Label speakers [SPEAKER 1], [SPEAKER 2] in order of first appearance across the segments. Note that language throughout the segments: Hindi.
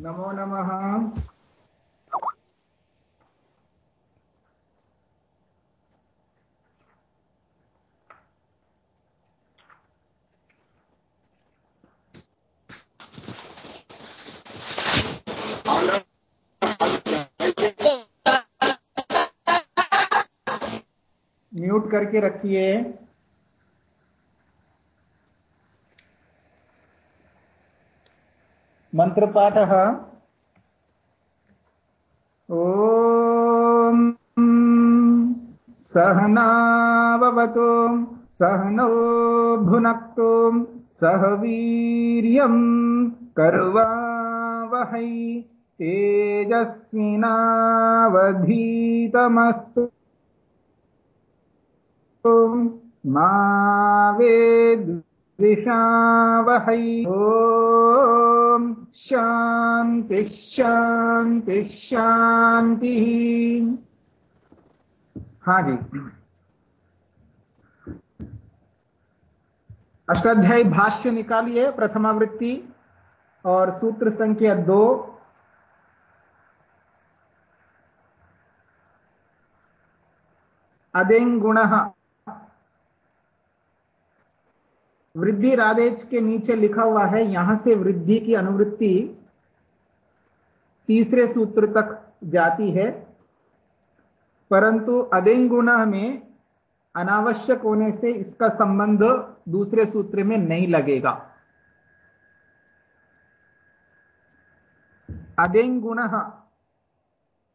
[SPEAKER 1] नमो नमः। म्यूट करके रखिए। मन्त्रपाठः ॐ सहनावतु सहनौ भुनक्तु सह वीर्यम् कर्वावहै तेजस्विनावधीतमस्तु। मा वेद्विषावहै ॐ शान्तिः शान्तिः शान्तिः। हाँ जी अष्टाध्यायी भाष्य निकालिए, प्रथमावृत्ति और सूत्र संख्या दो। अदेंग गुण वृद्धि रादेश के नीचे लिखा हुआ है, यहाँ से वृद्धि की अनुवृत्ति तीसरे सूत्र तक जाती है। परंतु अदेंगुण में अनावश्यक होने से इसका संबंध दूसरे सूत्र में नहीं लगेगा। अदेंगुण,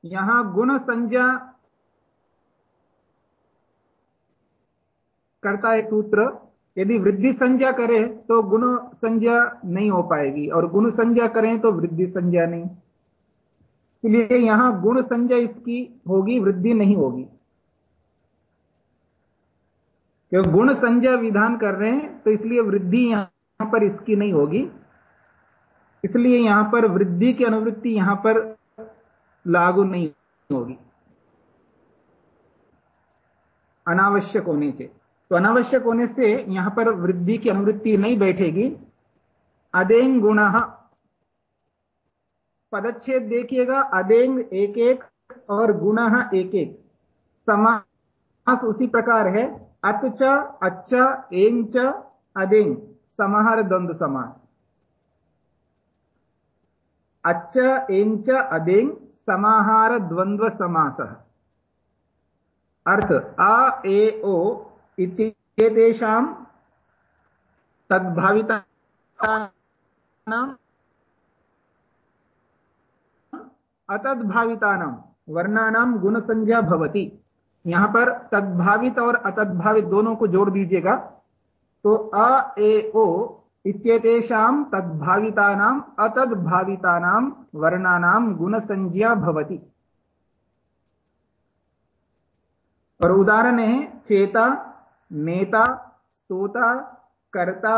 [SPEAKER 1] यहाँ गुण संज्ञा करता है सूत्र। यदि वृद्धि संज्ञा करें तो गुण संज्ञा नहीं हो पाएगी। और गुण संज्ञा करें तो वृद्धि संज्ञा नहीं। इसलिए यहाँ गुण संज्ञा इसकी होगी, वृद्धि नहीं होगी। क्योंकि गुण संज्ञा विधान कर रहे हैं तो इसलिए वृद्धि यहाँ पर इसकी नहीं होगी। इसलिए यहाँ पर वृद्धि की अनुवृत्ति यहाँ पर लागू नहीं होगी। अनावश्यक होने से तो अनावश्यक होने से यहाँ पर वृद्धि की अनुवृत्ति नहीं बैठेगी। अदेंग गुण। पदच्छेद देखिएगा। अदेंग एक एक और गुण एक एक। समास उसी प्रकार है। अतच अच्छ एंग च, अदेंग। समाहार द्वंद्व समास। अच्छ एंग च, अदेंग। समाहार द्वंद्व समास। अर्थ आ ए, ओ इत्येतेषां तद्भावितानाम् अतद्भावितानां वर्णानां गुणसंज्ञा भवति। यहाँ पर तद्भावित और अतद्भावित दोनों को जोड़ दीजिएगा। तो अ, ए, ओ इत्येतेषां तद्भावितानाम् अतद्भावितानां वर्णानां गुणसंज्ञा भवति। और उदाहरण है, चेता नेता, स्तोता, कर्ता,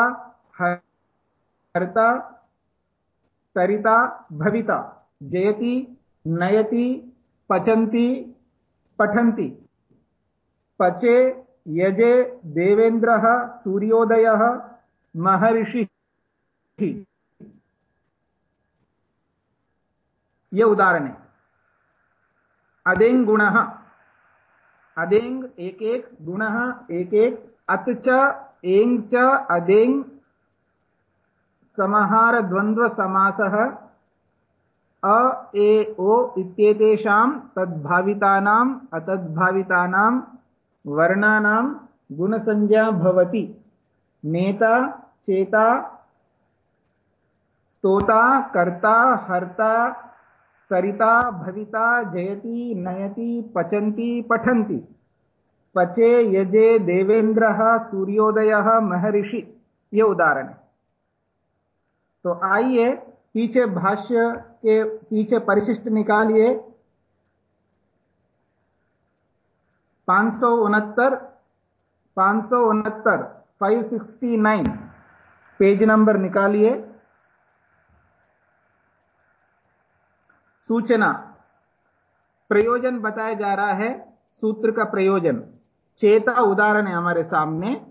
[SPEAKER 1] हर्ता, तरिता, भविता, जयति, नयति, पचन्ति, पठन्ति। पचे, यजे, देवेन्द्रः, सूर्योदयः, महर्षिः। ये उदाहरण है। अदेंग अदेंग, एक एक, गुण, एक एक अत च, एंग च, अदेंग समाहार द्वंद्व समासः अ, ए, ओ इत्येतेषां तद्भावितानाम् अतद्भावितानां वर्णानां गुणसंज्ञा भवति। नेता, चेता, स्तोता, कर्ता, हर्ता सरिता भविता जयति नयति पचन्ति पठन्ति। पचे यजे देवेन्द्रः सूर्योदयः महर्षि। ये उदाहरण है। तो आइए, पीछे भाष्य के पीछे परिशिष्ट निकालिए। पाँच सौ उनहत्तर, पाँच सौ उनहत्तर five sixty nine page number निकालिए। सूचना। प्रयोजन बताया जा रहा है, सूत्र का प्रयोजन। चेता उदाहरण है हमारे सामने।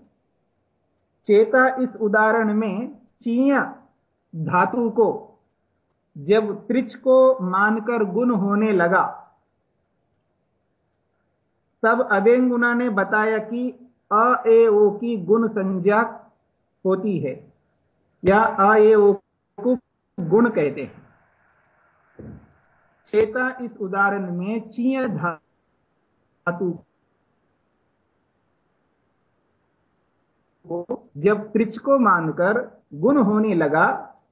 [SPEAKER 1] चेता इस उदाहरण में चीय धातु को, जब त्रिच को मानकर गुण होने लगा, तब अदेंगुना ने बताया कि अ, ए, ओ की गुण संज्ञा होती है, या अ, ए, ओ को गुण कहते हैं। चेता इस उदाहरण में चीय धातु जब त्रिच को मानकर गुण होने लगा,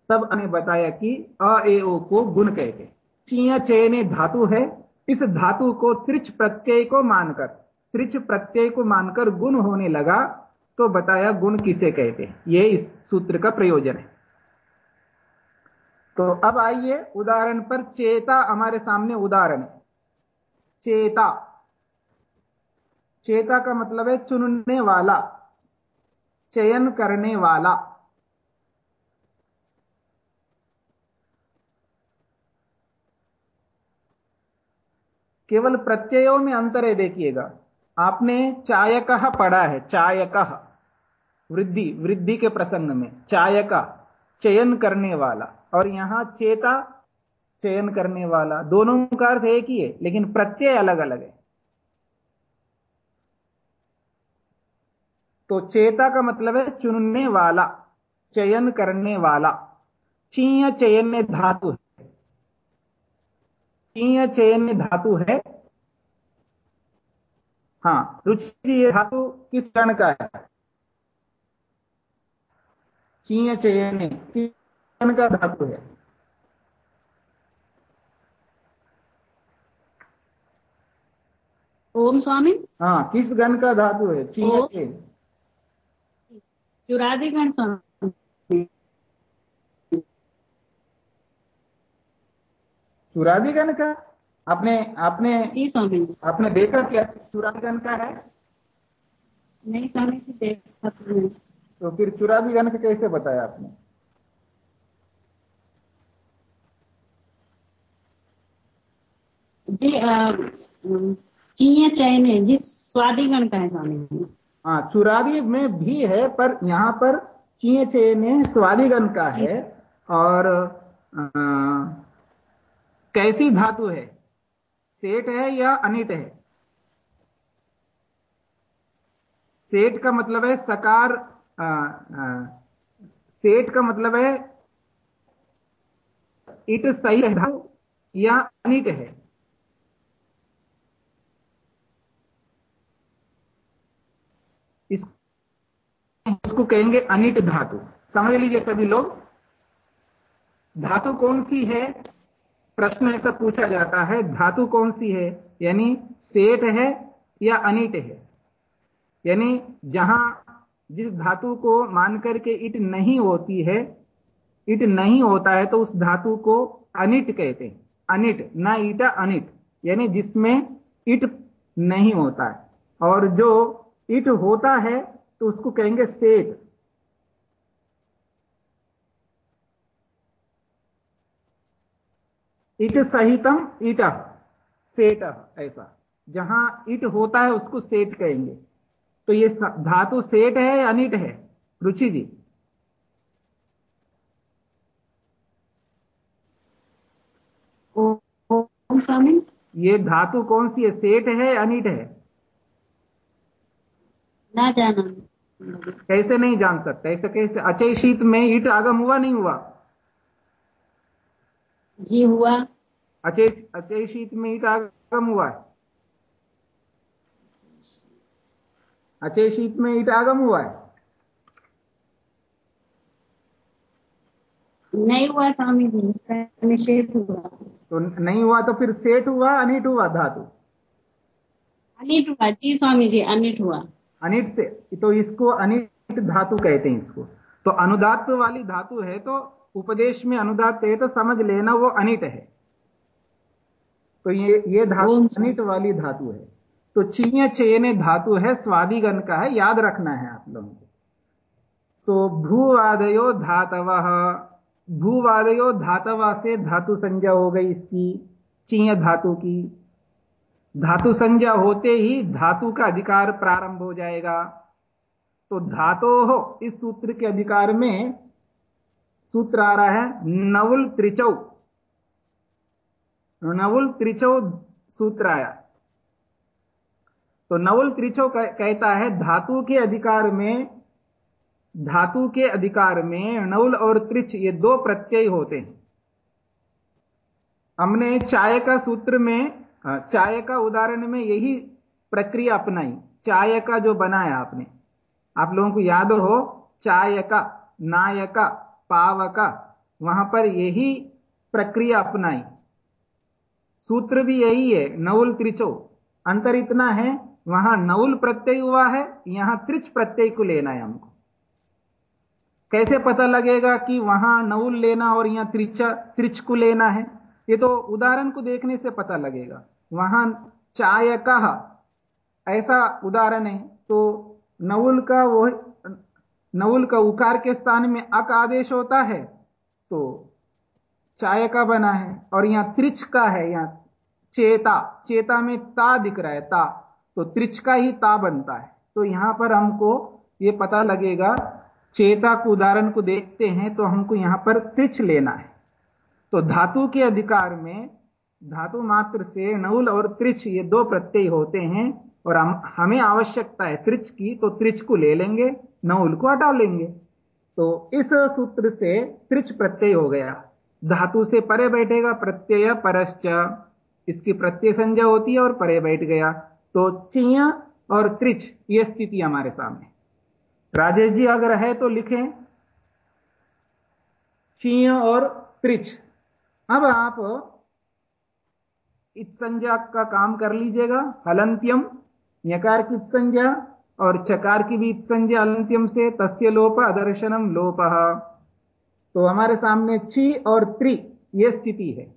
[SPEAKER 1] तब हमें बताया कि अ, ए, ओ को गुण कहते चिया चयने धातु है, इस धातु को त्रिच प्रत्यय को मानकर। त्रिच प्रत्यय को मानकर गुण होने लगा तो बताया गुण किसे कहते यह इस सूत्र का प्रयोजन है। तो अब आइए उदाहरण पर। चेता हमारे सामने उदाहरण चेता। चेता का मतलब है चुनने वाला, चयन करने वाला। केवल प्रत्ययों में अंतर है, देखिएगा। आपने चायक पढ़ा है, चायक। वृद्धि वृद्धि के प्रसंग में, चायक, चयन करने वाला। और यहाँ चेता चयन करने वाला, दोनों का अर्थ एक ही है, लेकिन प्रत्यय अलग अलग है। तो चेता का मतलब है चुनने वाला, चयन करने वाला। चीय चयन धातु है। चीय चयन धातु है। हाँ, रुचि धातु किस गण का है? चीय चयन किस का धातु है।
[SPEAKER 2] ओम स्वामी?
[SPEAKER 1] हाँ किस गण का धातु है? चीय चयन
[SPEAKER 2] चुरादिगण
[SPEAKER 1] चुरादिगण का? आपने आपने
[SPEAKER 2] स्वामी।
[SPEAKER 1] आपने देखा क्या चुरादिगण का है?
[SPEAKER 2] नहीं स्वामी जी देखा तो।
[SPEAKER 1] तो फिर चुरादिगण का कैसे बताया आपने?
[SPEAKER 2] जी का है
[SPEAKER 1] हाँ चुरादी में भी है पर यहाँ पर चीय चयन स्वादिगण का है। और आ, कैसी धातु है? सेठ है या अनिट है? सेठ का मतलब है सकार सेठ का मतलब है इट सही है या अनिट है? इस इसको कहेंगे अनिट धातु। समझ लीजिए सभी लोग। धातु कौन सी है? प्रश्न ऐसा पूछा जाता है, धातु कौन सी है? यानी सेठ है या अनिट है? यानी जहाँ जिस धातु को मान करके इट नहीं होती है, इट नहीं होता है तो उस धातु को अनिट कहते हैं। अनिट, ना ईटा, अनिट। यानी जिसमें इट नहीं होता है। और जो इट होता है तो उसको कहेंगे सेठ इट सहितम ईट सेट ऐसा जहाँ इट होता है उसको सेट कहेंगे तो ये धातु सेट है या अनिट है रुचि जी ये धातु कौन सी है सेठ है अनिट है
[SPEAKER 2] ना जाना।
[SPEAKER 1] कैसे नहीं जान सकते? ऐसे कैसे? अचय शीत में ईट आगम हुआ नहीं हुआ?
[SPEAKER 2] जी हुआ।
[SPEAKER 1] अचय अचय शीत में ईट आगम हुआ है? अचय शीत में ईट आगम हुआ है?
[SPEAKER 2] नहीं हुआ स्वामी जी इसका निषेध हुआ।
[SPEAKER 1] तो नहीं हुआ तो फिर सेठ हुआ अनिट हुआ धातु?
[SPEAKER 2] अनिट हुआ जी स्वामी जी अनिट हुआ।
[SPEAKER 1] अनिट से तो इसको अनिट धातु कहते हैं इसको। तो अनुदात वाली धातु है तो उपदेश में अनुदात है तो समझ लेना वो अनिट है। तो ये ये धातु अनिट वाली धातु है। तो चीय चयने धातु है स्वादिगण का है याद रखना है आप लोगों को। तो भूवादयो धातव भूवादयो धातवा से धातु संज्ञा हो गई इसकी चीय धातु की। धातु संज्ञा होते ही धातु का अधिकार प्रारंभ हो जाएगा। तो धातो हो इस सूत्र के अधिकार में सूत्र आ रहा है नवुल त्रिचौ। नवुल त्रिचो सूत्र आया। तो नवुल त्रिचौ कहता है धातु के अधिकार में, धातु के अधिकार में नवल और त्रिच ये दो प्रत्यय होते हैं। हमने चाय का सूत्र में चाय का उदाहरण में यही प्रक्रिया अपनाई। चाय का जो बनाया आपने। आप लोगों को याद हो, चाय का नायका पावका वहाँ पर यही प्रक्रिया अपनाई। सूत्र भी यही है, नवुल त्रिचो। अंतर इतना है, वहाँ नवुल प्रत्यय हुआ है, यहाँ त्रिच प्रत्यय को लेना है हमको। कैसे पता लगेगा कि वहाँ नवुल लेना और यहाँ त्रिचा, त्रिच को लेना है? ये तो उदाहरण को देखने से पता लगेगा। वहाँ चाय का ऐसा उदाहरण है तो नवुल का वो नवुल का उकार के स्थान में अक आदेश होता है तो चाय का बना है, और यहाँ त्रिच का है, यहाँ चेता चेता में ता दिख रहा है, ता तो त्रिच का ही ता बनता है। तो यहाँ पर हमको ये पता लगेगा, चेता को उदाहरण को देखते हैं तो हमको यहाँ पर त्रिच लेना है। तो धातु के अधिकार में धातु मात्र से नवुल और त्रिच ये दो प्रत्यय होते हैं और हम, हमें आवश्यकता है त्रिच की तो त्रिच को ले लेंगे नवुल को हटा लेंगे। तो इस सूत्र से त्रिच प्रत्यय हो गया। धातु से परे बैठेगा प्रत्यय परश्च। इसकी प्रत्यय संज्ञा होती है और परे बैठ गया। तो चिय और त्रिच, ये स्थिति हमारे सामने। राजेश जी, अगर है तो लिखें। चीय और त्रिच। अब आप संज्ञा का काम कर लीजिएगा। हलंत्यम यकार की संज्ञा और चकार की भी संज्ञा अलंत्यम से, तस्य लोप अदर्शनम लोप। तो हमारे सामने ची और त्रि यह स्थिति है।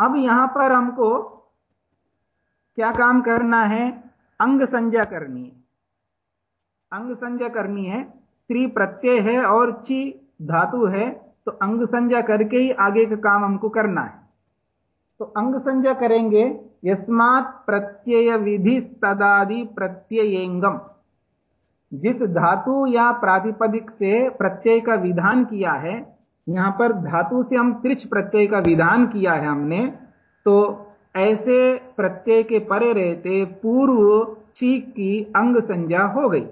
[SPEAKER 1] अब यहाँ पर हमको क्या काम करना है? अंग संज्ञा करनी है। अंग संज्ञा करनी है। त्रि प्रत्यय है और ची धातु है तो अंग संज्ञा करके ही आगे का काम हमको करना है। तो अंग संज्ञा करेंगे, यस्मात प्रत्यय विधि तदादि प्रत्ययंगम। जिस धातु या प्रातिपदिक से प्रत्यय का विधान किया है, यहाँ पर धातु से हम त्रिच प्रत्यय का विधान किया है हमने तो ऐसे प्रत्यय के परे रहते पूर्व चीक की अंग संज्ञा हो गई।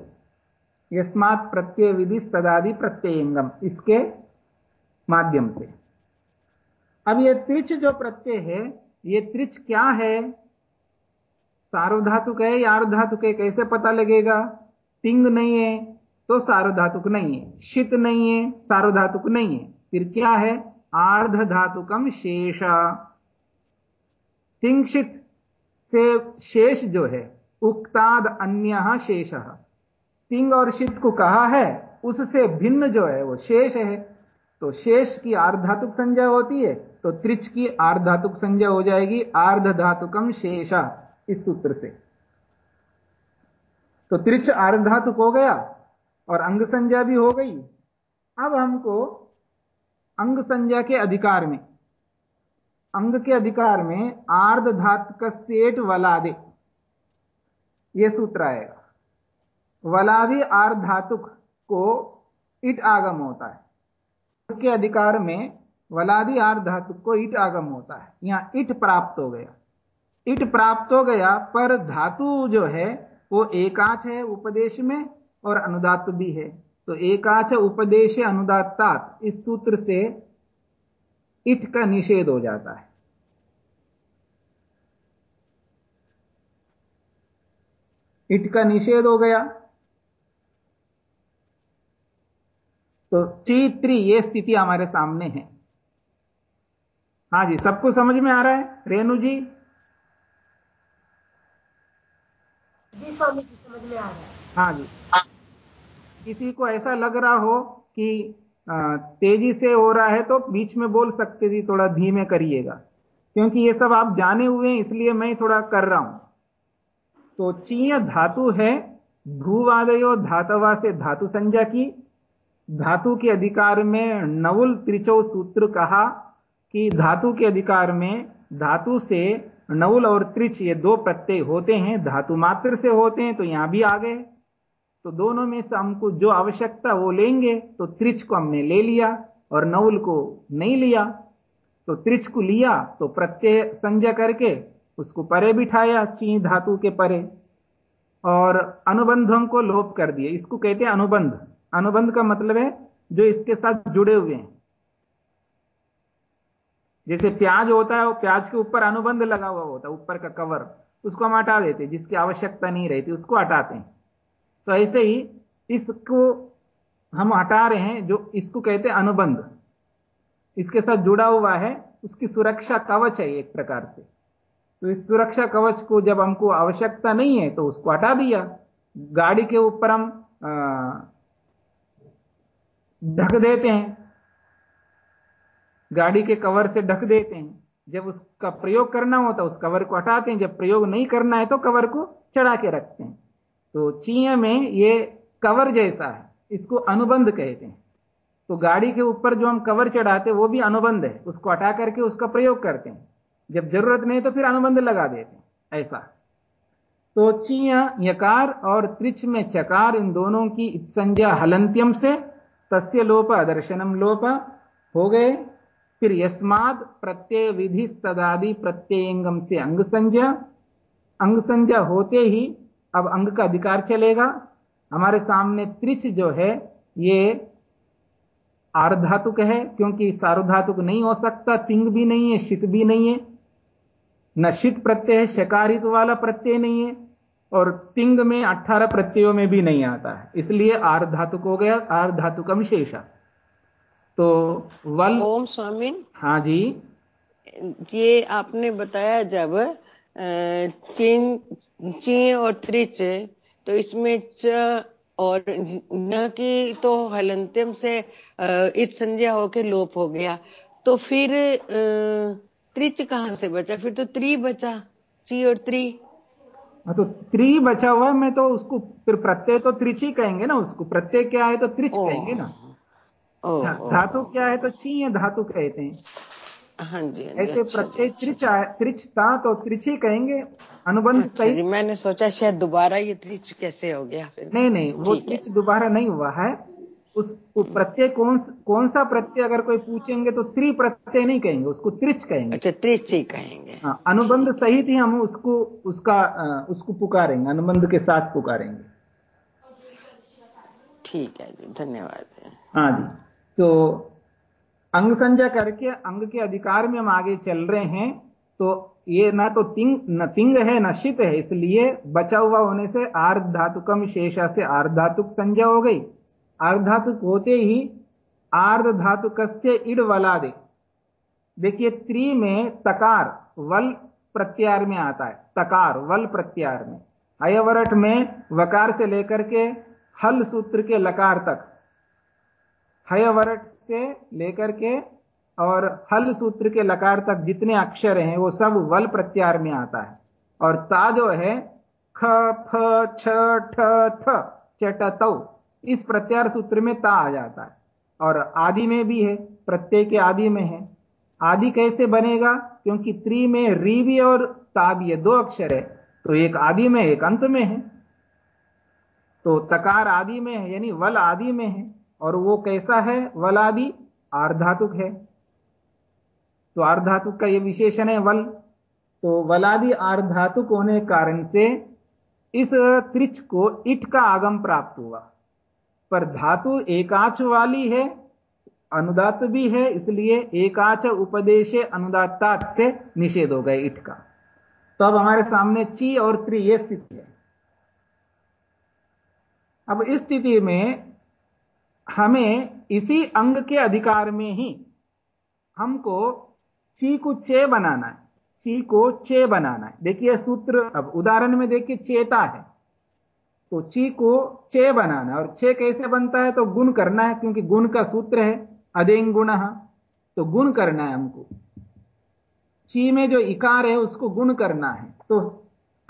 [SPEAKER 1] यस्मात प्रत्यय विधि तदादि प्रत्ययंगम इसके माध्यम से। अब ये त्रिच जो प्रत्यय है, ये त्रिच क्या है? सार्वधातुक है या अर्धातुक है, कैसे पता लगेगा? तिंग नहीं है तो सार्वधातुक नहीं है। शित नहीं है सार्वधातुक नहीं है। फिर क्या है? आर्ध धातुकम शेष। तिंगशित से शेष जो है, उक्ताद अन्य शेष। तिंग और शित को कहा है, उससे भिन्न जो है वो शेष है। तो शेष की आर्धातुक संज्ञा होती है तो त्रिच की आर्धातुक संज्ञा हो जाएगी आर्ध धातुकम शेषा, इस सूत्र से। तो त्रिच आर्धातुक हो गया, और अंग संज्ञा भी हो गई। अब हमको अंग संज्ञा के अधिकार में, अंग के अधिकार में आर्ध धातुक सेठ वलादे यह सूत्र आएगा। वलादि आर्धातुक को इट आगम होता है। के अधिकार में वलादि आर धातुक को इट आगम होता है। यहाँ इट प्राप्त हो गया। इट प्राप्त हो गया पर धातु जो है, वो एकाच है उपदेश में और अनुदात भी है। तो एकाच उपदेश अनुदातात इस सूत्र से इट का निषेध हो जाता है। इट का निषेध हो गया। तो चित्री ये स्थिति हमारे सामने है। हाँ जी सबको समझ में आ रहा है? रेणु जी?
[SPEAKER 3] समझ में आ रहा है।
[SPEAKER 1] हाँ जी। किसी को ऐसा लग रहा हो कि तेज़ी से हो रहा है तो बीच में बोल सकते जी थोड़ा धीमे करिएगा। क्योंकि ये सब आप जाने हुए हैं इसलिए मैं थोड़ा कर रहा हूँ। तो चीय धातु है भूवादयो धातवा से धातु संज्ञा की धातु के अधिकार में नवुल त्रिचौ सूत्र कहा कि धातु के अधिकार में धातु से नवुल और त्रिच ये दो प्रत्यय होते हैं, धातु मात्र से होते हैं तो यहाँ भी आ गए। तो दोनों में से हमको जो आवश्यकता वो लेंगे तो त्रिच को हमने ले लिया और नवल को नहीं लिया। तो त्रिच को लिया तो प्रत्यय संजय करके उसको परे बिठाया ची धातु के परे, और अनुबंधों को लोप कर दिए इसको कहते हैं अनुबंध। अनुबंध का मतलब है जो इसके साथ जुड़े हुए हैं। जैसे प्याज होता है वो प्याज के ऊपर अनुबंध लगा हुआ होता है, ऊपर का कवर, उसको हम हटा देते जिसकी आवश्यकता नहीं रहती, उसको हटाते हैं। तो ऐसे ही इसको हम हटा रहे हैं, जो इसको कहते हैं अनुबंध। इसके साथ जुड़ा हुआ है, उसकी सुरक्षा कवच है एक प्रकार से। तो इस सुरक्षा कवच को जब हमको आवश्यकता नहीं है तो उसको हटा दिया। गाड़ी के ऊपर हम ढक देते हैं। गाड़ी के कवर से ढक देते हैं। जब उसका प्रयोग करना होता है, उस कवर को हटाते हैं। जब प्रयोग नहीं करना है तो कवर को चढ़ा के रखते हैं। तो चीय में ये कवर जैसा है, इसको अनुबंध कहते हैं। तो गाड़ी के ऊपर जो हम कवर चढ़ाते हैं, वो भी अनुबंध है। उसको हटा करके उसका प्रयोग करते हैं। जब ज़रूरत नहीं तो फिर अनुबंध लगा देते हैं। ऐसा। तो चीय यकार और त्रिच में चकार, इन दोनों की संज्ञा हलंत्यम से तस्य लोप दर्शनम लोप, हो गए। फिर यस्माद प्रत्यय विधि तदादि प्रत्ययंगम से अंग संज्ञा। अंग संज्ञा होते ही अब अंग का अधिकार चलेगा। हमारे सामने त्रिच जो है, ये आर्धातुक है, क्योंकि सारुधातुक नहीं हो सकता, तिंग भी नहीं है, शित भी नहीं है। न शित प्रत्यय है, शकारित वाला प्रत्यय नहीं है। और तिंग में अठारह प्रत्ययों में भी नहीं आता है। इसलिए आर धातु हो गया आर्धातुकम शेषा तो वल
[SPEAKER 4] ओम स्वामी।
[SPEAKER 1] हाँ जी।
[SPEAKER 4] ये आपने बताया जब चिन ची और त्रिच तो इसमें च और न की तो हलंत्यम से इत संज्ञा होके लोप हो गया। तो फिर त्रिच कहाँ से बचा? फिर तो त्रि बचा ची और त्रि।
[SPEAKER 1] हाँ तो त्रि बचा हुआ मैं तो उसको फिर प्रत्यय तो त्रिच ही कहेंगे ना उसको। प्रत्यय क्या है तो त्रिच कहेंगे ना। धातु क्या है तो ची धातु कहते हैं।
[SPEAKER 4] हाँ जी हाँ
[SPEAKER 1] ऐसे अच्छा प्रत्यय त्रिच त्रिच था तो त्रिच ही कहेंगे। अनुबंध अच्छा सही।
[SPEAKER 4] मैंने सोचा शायद दोबारा ये त्रिच कैसे हो गया फिर।
[SPEAKER 1] नहीं नहीं वो त्रिच दोबारा नहीं हुआ है। उस प्रत्यय कौन कौन सा प्रत्यय अगर कोई पूछेंगे तो त्रि प्रत्यय नहीं कहेंगे उसको त्रिच कहेंगे।
[SPEAKER 4] अच्छा त्रिच ही कहेंगे।
[SPEAKER 1] हाँ अनुबंध सहित ही हम उसको उसका उसको पुकारेंगे अनुबंध के साथ पुकारेंगे।
[SPEAKER 4] ठीक है जी धन्यवाद।
[SPEAKER 1] हाँ जी तो अंग संजय करके अंग के अधिकार में हम आगे चल रहे हैं तो ये ना तो तिंग न तिंग है न शित है इसलिए बचा हुआ होने से आर्ध धातुकम शेषा से आर्ध धातुक संज्ञा हो गई। आर्ध धातुक होते ही आर्ध धातुक से इड वला दे देखिए, त्री में तकार, वल प्रत्यार में आता है। तकार, वल प्रत्यार में। अयवरठ में वकार से लेकर के हल सूत्र के लकार तक। हयवरट से लेकर के और हल सूत्र के लकार तक जितने अक्षर हैं, वो सब वल प्रत्यार में आता है। और ता जो है, ख, फ, छ, ठ, थ चट इस प्रत्यार सूत्र में ता आ जाता है। और आदि में भी है, प्रत्यय के आदि में है। आदि कैसे बनेगा? क्योंकि त्रि में री भी और ता भी है, दो अक्षर है। तो एक आदि में, एक अंत में है। तो तकार आदि में है, यानी वल आदि में है। और वो कैसा है? वलादि आर्धातुक है। तो आर्धातुक का ये विशेषण है वल। तो वलादि आर्धातुक होने कारण से इस त्रिच को इट का आगम प्राप्त हुआ। पर धातु एकाच वाली है, अनुदात भी है, इसलिए एकाच उपदेश अनुदात से निषेध हो गए इट का। तो अब हमारे सामने ची और त्रि, ये स्थिति है। अब इस स्थिति में हमें इसी अंग के अधिकार में ही हमको ची को चे बनाना है, ची को चे बनाना है। देखिए सूत्र, अब उदाहरण में देखिए चेता है। तो ची को चे बनाना और चे कैसे बनता है? तो गुण करना है, क्योंकि गुण का सूत्र है, अदेंग गुण। तो गुण करना है हमको। ची में जो इकार है, उसको गुण करना है। तो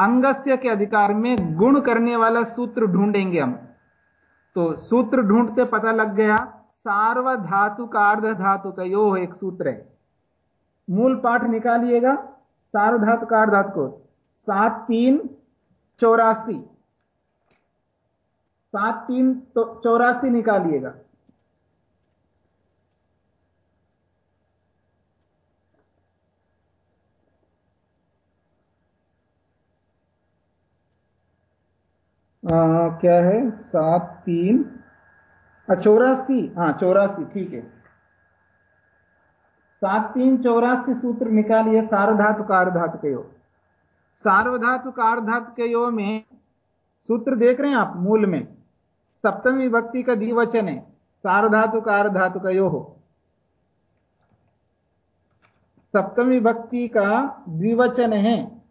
[SPEAKER 1] अंगस्य के अधिकार में गुण करने वाला सूत्र ढूंढेंगे हम। तो सूत्र ढूंढते पता लग गया सार्वधातु का अर्ध धातु का यो एक सूत्र है। मूल पाठ निकालिएगा सार्वधातु का अर्धातु को सात, तीन, चौरासी। सात तीन तो चौरासी निकालिएगा। क्या है? सात तीन। चौरासी। हाँ चौरासी, ठीक है। सात तीन चौरासी सूत्र निकालिए, सार्वधातु कार्धातु के योग सार्वधातु कार्धातु के योग में सूत्र देख रहे हैं आप, मूल में। सप्तमी विभक्ति का द्विवचन है। सार्वधातु कार्धातु का यो हो सप्तमी विभक्ति का द्विवचन है।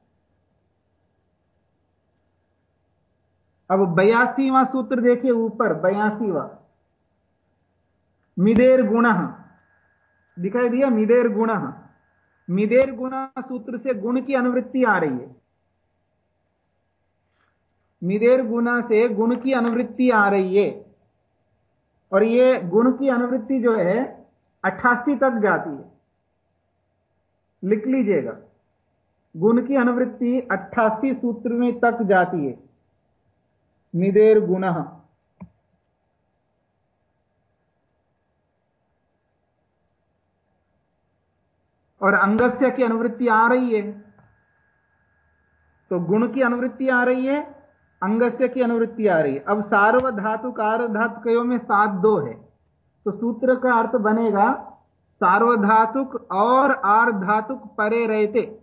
[SPEAKER 1] अब बयासीवा सूत्र देखिए ऊपर, बयासीवा। मिदेर गुण। दिखाई दिया? मिदेर गुण। मिदेर गुण सूत्र से गुण की अनुवृत्ति आ रही है। मिदेर गुना से गुण की अनुवृत्ति आ रही है। और ये गुण की अनुवृत्ति जो है अट्ठासी तक जाती है। लिख लीजिएगा। गुण की अनुवृत्ति अट्ठासी सूत्र में तक जाती है। निदेर गुण और अंगस्य की अनुवृत्ति आ रही है। तो गुण की अनुवृत्ति आ रही है अंगस्य की अनुवृत्ति आ रही है। अब सार्वधातु धातुकयों में सात दो है। तो सूत्र का अर्थ बनेगा सार्वधातुक और आर्धातुक परे रहते।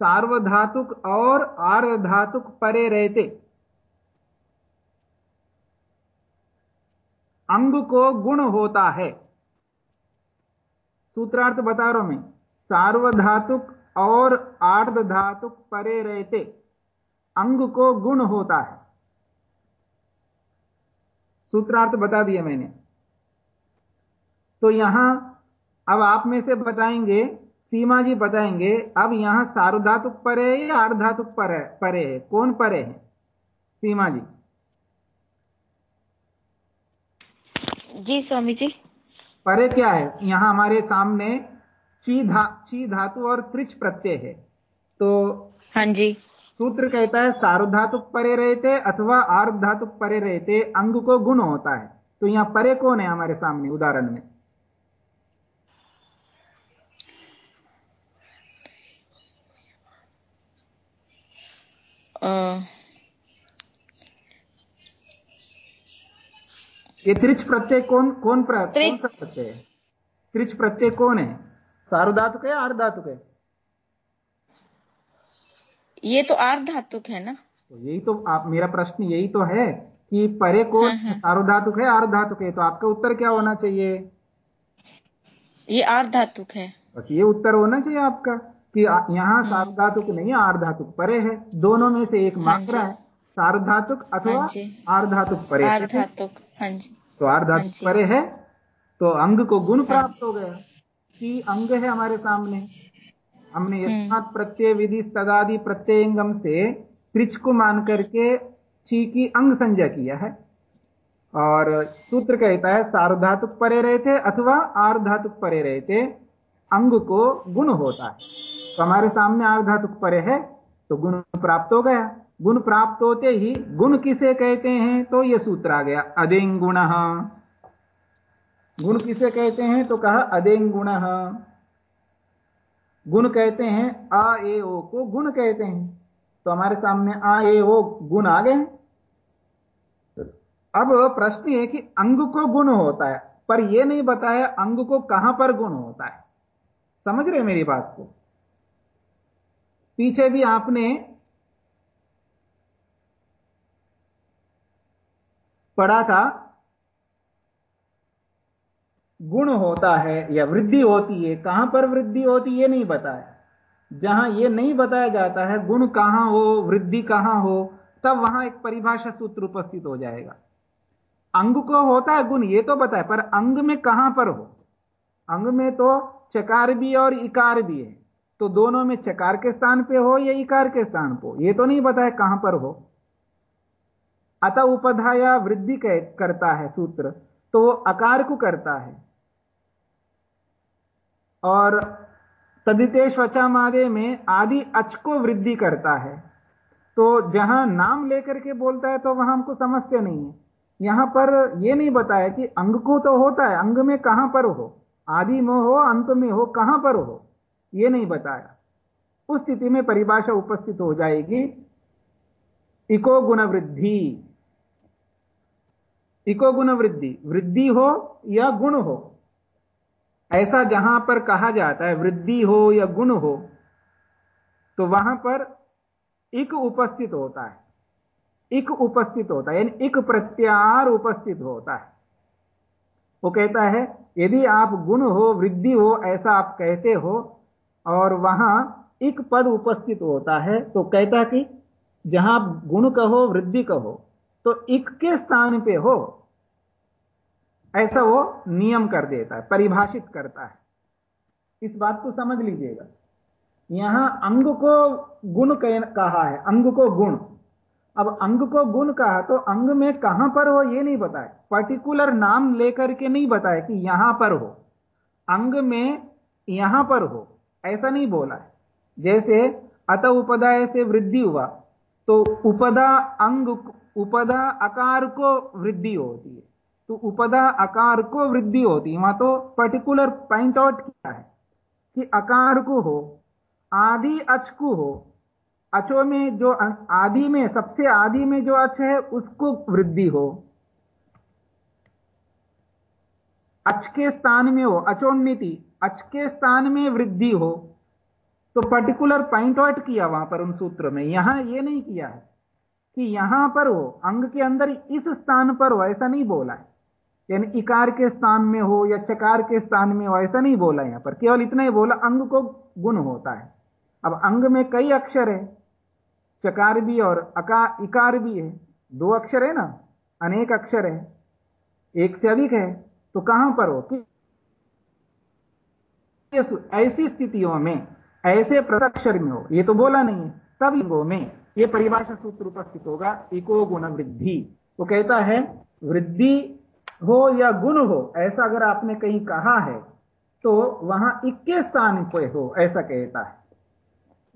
[SPEAKER 1] सार्वधातुक और आर्धातुक परे रहते। अंग को गुण होता है। सूत्रार्थ बता रहा हूँ मैं। सार्वधातुक और आर्ध धातुक परे रहते। अंग को गुण होता है। सूत्रार्थ बता दिया मैंने। तो यहाँ अब आप में से बताएँगे सीमा जी बताएँगे अब यहाँ सार्वधातुक परे है या अर्धातुक परे परे है। कौन परे है? सीमा जी।
[SPEAKER 5] जी स्वामी जी।
[SPEAKER 1] परे क्या है? यहाँ हमारे सामने ची धा ची धातु और त्रिच प्रत्यय है। तो
[SPEAKER 5] हाँ जी।
[SPEAKER 1] सूत्र कहता है सार्वधातुक परे रहते अथवा आर्ध धातुक परे रहते अंग को गुण होता है। तो यहाँ परे कौन है हमारे सामने उदाहरण में? ये त्रिच प्रत्यय कौन कौन प्र, कौन सा प्रत्यय है? त्रिच प्रत्यय कौन है? सार्वधातुक है आर्ध धातुक है?
[SPEAKER 5] ये तो आर्ध धातुक है ना?
[SPEAKER 1] तो यही तो आप मेरा प्रश्न यही तो है कि परे को
[SPEAKER 5] हाँ, हाँ।
[SPEAKER 1] सार्वधातुक है आर्ध धातुक है तो आपका उत्तर क्या होना चाहिए?
[SPEAKER 5] ये आर्ध धातुक है।
[SPEAKER 1] बस ये उत्तर होना चाहिए आपका कि यहाँ
[SPEAKER 5] हम्म।
[SPEAKER 1] सार्वधातुक नहीं है आर्धातुक परे है। दोनों में से एक
[SPEAKER 5] हाँ
[SPEAKER 1] मात्रा। है सार्वधातुक अथवा
[SPEAKER 5] हाँ।
[SPEAKER 1] आर्धातुक परे
[SPEAKER 5] आर्ध धातुक हाँ जी।
[SPEAKER 1] तो आर्धातुक
[SPEAKER 5] हाँ
[SPEAKER 1] परे है तो अंग को गुण प्राप्त हो गया। सी अंग है हमारे सामने। हमने
[SPEAKER 5] हम्म।
[SPEAKER 1] यस्मात् प्रत्यय विधि तदादि प्रत्ययंगम से त्रिच को मान करके ची की अंग संज्ञा किया है। और सूत्र कहता है सार्वधातुक परे रहते अथवा आर्धातुक परे रहते अंग को गुण होता है। तो हमारे सामने आर्धातुक परे है तो गुण प्राप्त हो गया। गुण प्राप्त होते ही गुण किसे कहते हैं तो यह सूत्र आ गया अदेंग गुण गुण किसे कहते हैं तो कहा अदेंग गुण कहते हैं, आ, ए, ओ को गुण कहते हैं। तो हमारे सामने आ, ए, ओ गुण आ गए अब प्रश्न है कि अंग को गुण होता है, पर यह नहीं बताया अंग को कहाँ पर गुण होता है। समझ रहे मेरी बात को? पीछे भी आपने पढ़ा था गुण होता है या वृद्धि होती है, कहाँ पर वृद्धि होती है नहीं बताया जहाँ यह नहीं बताया जाता है, गुण कहाँ हो, वृद्धि कहाँ हो, तब वहाँ एक परिभाषा सूत्र उपस्थित हो जाएगा। अंग को होता है गुण, ये तो बताए पर अंग में कहाँ पर हो? अंग में तो चकार भी और इकार भी है। तो दोनों में चकार के स्थान पे हो या इकार के स्थान पर हो, ये तो नहीं बताया कहाँ पर हो। अतः उपधाया वृद्धि करता है सूत्र तो वो अकार को करता है। और तदितेश वचामादे में आदि अच को वृद्धि करता है। तो जहाँ नाम लेकर के बोलता है तो वहाँ हमको समस्या नहीं है। यहाँ पर यह नहीं बताया कि अंग को तो होता है, अंग में कहाँ पर हो? आदि में हो, अंत में हो, कहाँ पर हो? यह नहीं बताया। उस स्थिति में परिभाषा उपस्थित हो जाएगी। इको गुण वृद्धि। इको गुण वृद्धि। वृद्धि हो या गुण हो? ऐसा जहाँ पर कहा जाता है, वृद्धि हो या गुण हो तो वहाँ पर इक उपस्थित होता है। इक उपस्थित होता है, यानी इक प्रत्यार उपस्थित होता है। वो कहता है, यदि आप गुण हो, वृद्धि हो, ऐसा आप कहते हो, और वहाँ एक पद उपस्थित होता है तो कहता कि जहाँ गुण कहो, वृद्धि कहो तो इक के स्थान पे हो। ऐसा वो नियम कर देता है, परिभाषित करता है। इस बात को समझ लीजिएगा। यहाँ अंग को गुण कहा है, अंग को गुण। अब अंग को गुण कहा तो अंग में कहाँ पर हो यह नहीं बताए। पर्टिकुलर नाम लेकर के नहीं बताए कि यहाँ पर हो। अंग में यहाँ पर हो, ऐसा नहीं बोला है। जैसे अत उपदाय से वृद्धि हुआ तो उपदा अंग, उपदा आकार को वृद्धि होती है। तो उपदा आकार को वृद्धि होती वहाँ तो पर्टिकुलर पॉइंट आउट किया है कि आकार को हो, आदि अचकु हो अचो में जो आदि में, सबसे आदि में जो अच है, उसको वृद्धि हो। अच के स्थान में हो, अचोन्नति अच के स्थान में वृद्धि हो तो पर्टिकुलर पॉइंट आउट किया वहाँ पर उन सूत्र में। यहाँ यह नहीं किया है कि यहाँ पर हो, अंग के अंदर इस स्थान पर हो, ऐसा नहीं बोला है। यानी इकार के स्थान में हो या चकार के स्थान में हो, ऐसा नहीं बोला यहाँ पर। केवल इतना ही बोला, अंग को गुण होता है। अब अंग में कई अक्षर है। चकार भी और अका, इकार भी है। दो अक्षर है ना? अनेक अक्षर है। एक से अधिक है तो कहाँ पर हो? कि ऐसी स्थितियों में, ऐसे प्रसक्षर में हो। ये तो बोला नहीं है। तब लिंगों में ये परिभाषा सूत्र उपस्थित होगा, इको गुण वृद्धि। वो कहता है, वृद्धि हो या गुण हो, ऐसा अगर आपने कहीं कहा है तो वहाँ इक्के स्थान पे हो, ऐसा कहता है।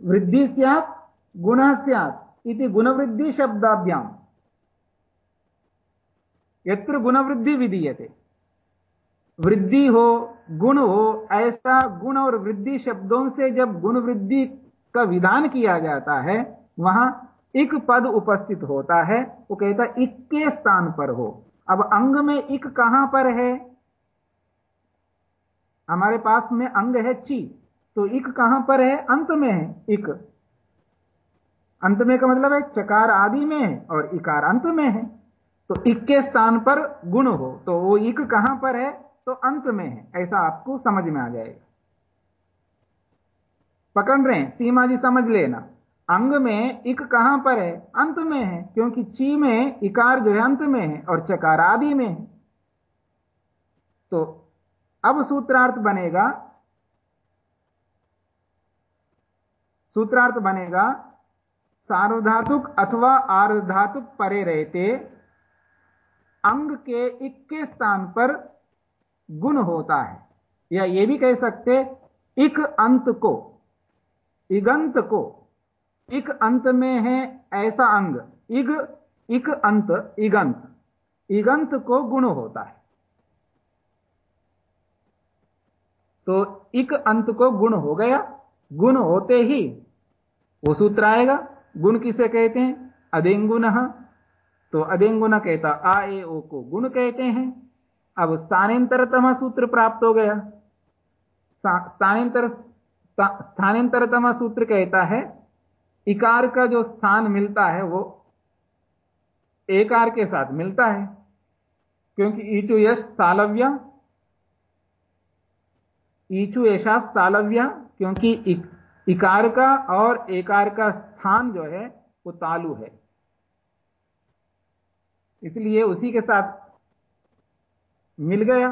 [SPEAKER 1] वृद्धि सियात, गुण सियात, इति गुणवृद्धि शब्दाभ्याम। यत्र गुणवृद्धि विधीयते। वृद्धि हो, गुण हो, ऐसा गुण और वृद्धि शब्दों से जब गुण वृद्धि का विधान किया जाता है, वहाँ एक पद उपस्थित होता है, वो कहता है इक के स्थान पर हो। अब अंग में इक कहाँ पर है? हमारे पास में अंग है ची तो इक कहाँ पर है? अंत में है, इक। अंत में का मतलब है चकार आदि में है और इकार अंत में है। तो इक के स्थान पर गुण हो तो वो इक कहाँ पर है? तो अंत में है। ऐसा आपको समझ में आ जाएगा। पकड़ रहे हैं? सीमा जी समझ लेना। अंग में इक कहाँ पर है? अंत में है, क्योंकि ची में इकार जो है अंत में है और चकार आदि में है। तो अब सूत्रार्थ बनेगा सूत्रार्थ बनेगा, सार्वधातुक अथवा आर्धातुक परे रहते, अंग के इक के स्थान पर गुण होता है। या यह भी कह सकते, इक अंत को, इगंत को। इक अंत में है ऐसा अंग। इग, इक अंत, इगंत। इगंत को गुण होता है। तो इक अंत को गुण हो गया। गुण होते ही वो सूत्र आएगा। गुण किसे कहते हैं? अदेंगुन तो अदेंगुन कहता, आ, ए, ओ को गुण कहते हैं। अब स्थानांतरतम सूत्र प्राप्त हो गया। स्थानांतर स्थानांतरतम सूत्र कहता है इकार का जो स्थान मिलता है, वो एकार के साथ मिलता है, क्योंकि ईचु यश तालव्य, ईचु यशा तालव्य, क्योंकि इकार का और एकार का स्थान जो है, वो तालु है। इसलिए उसी के साथ मिल गया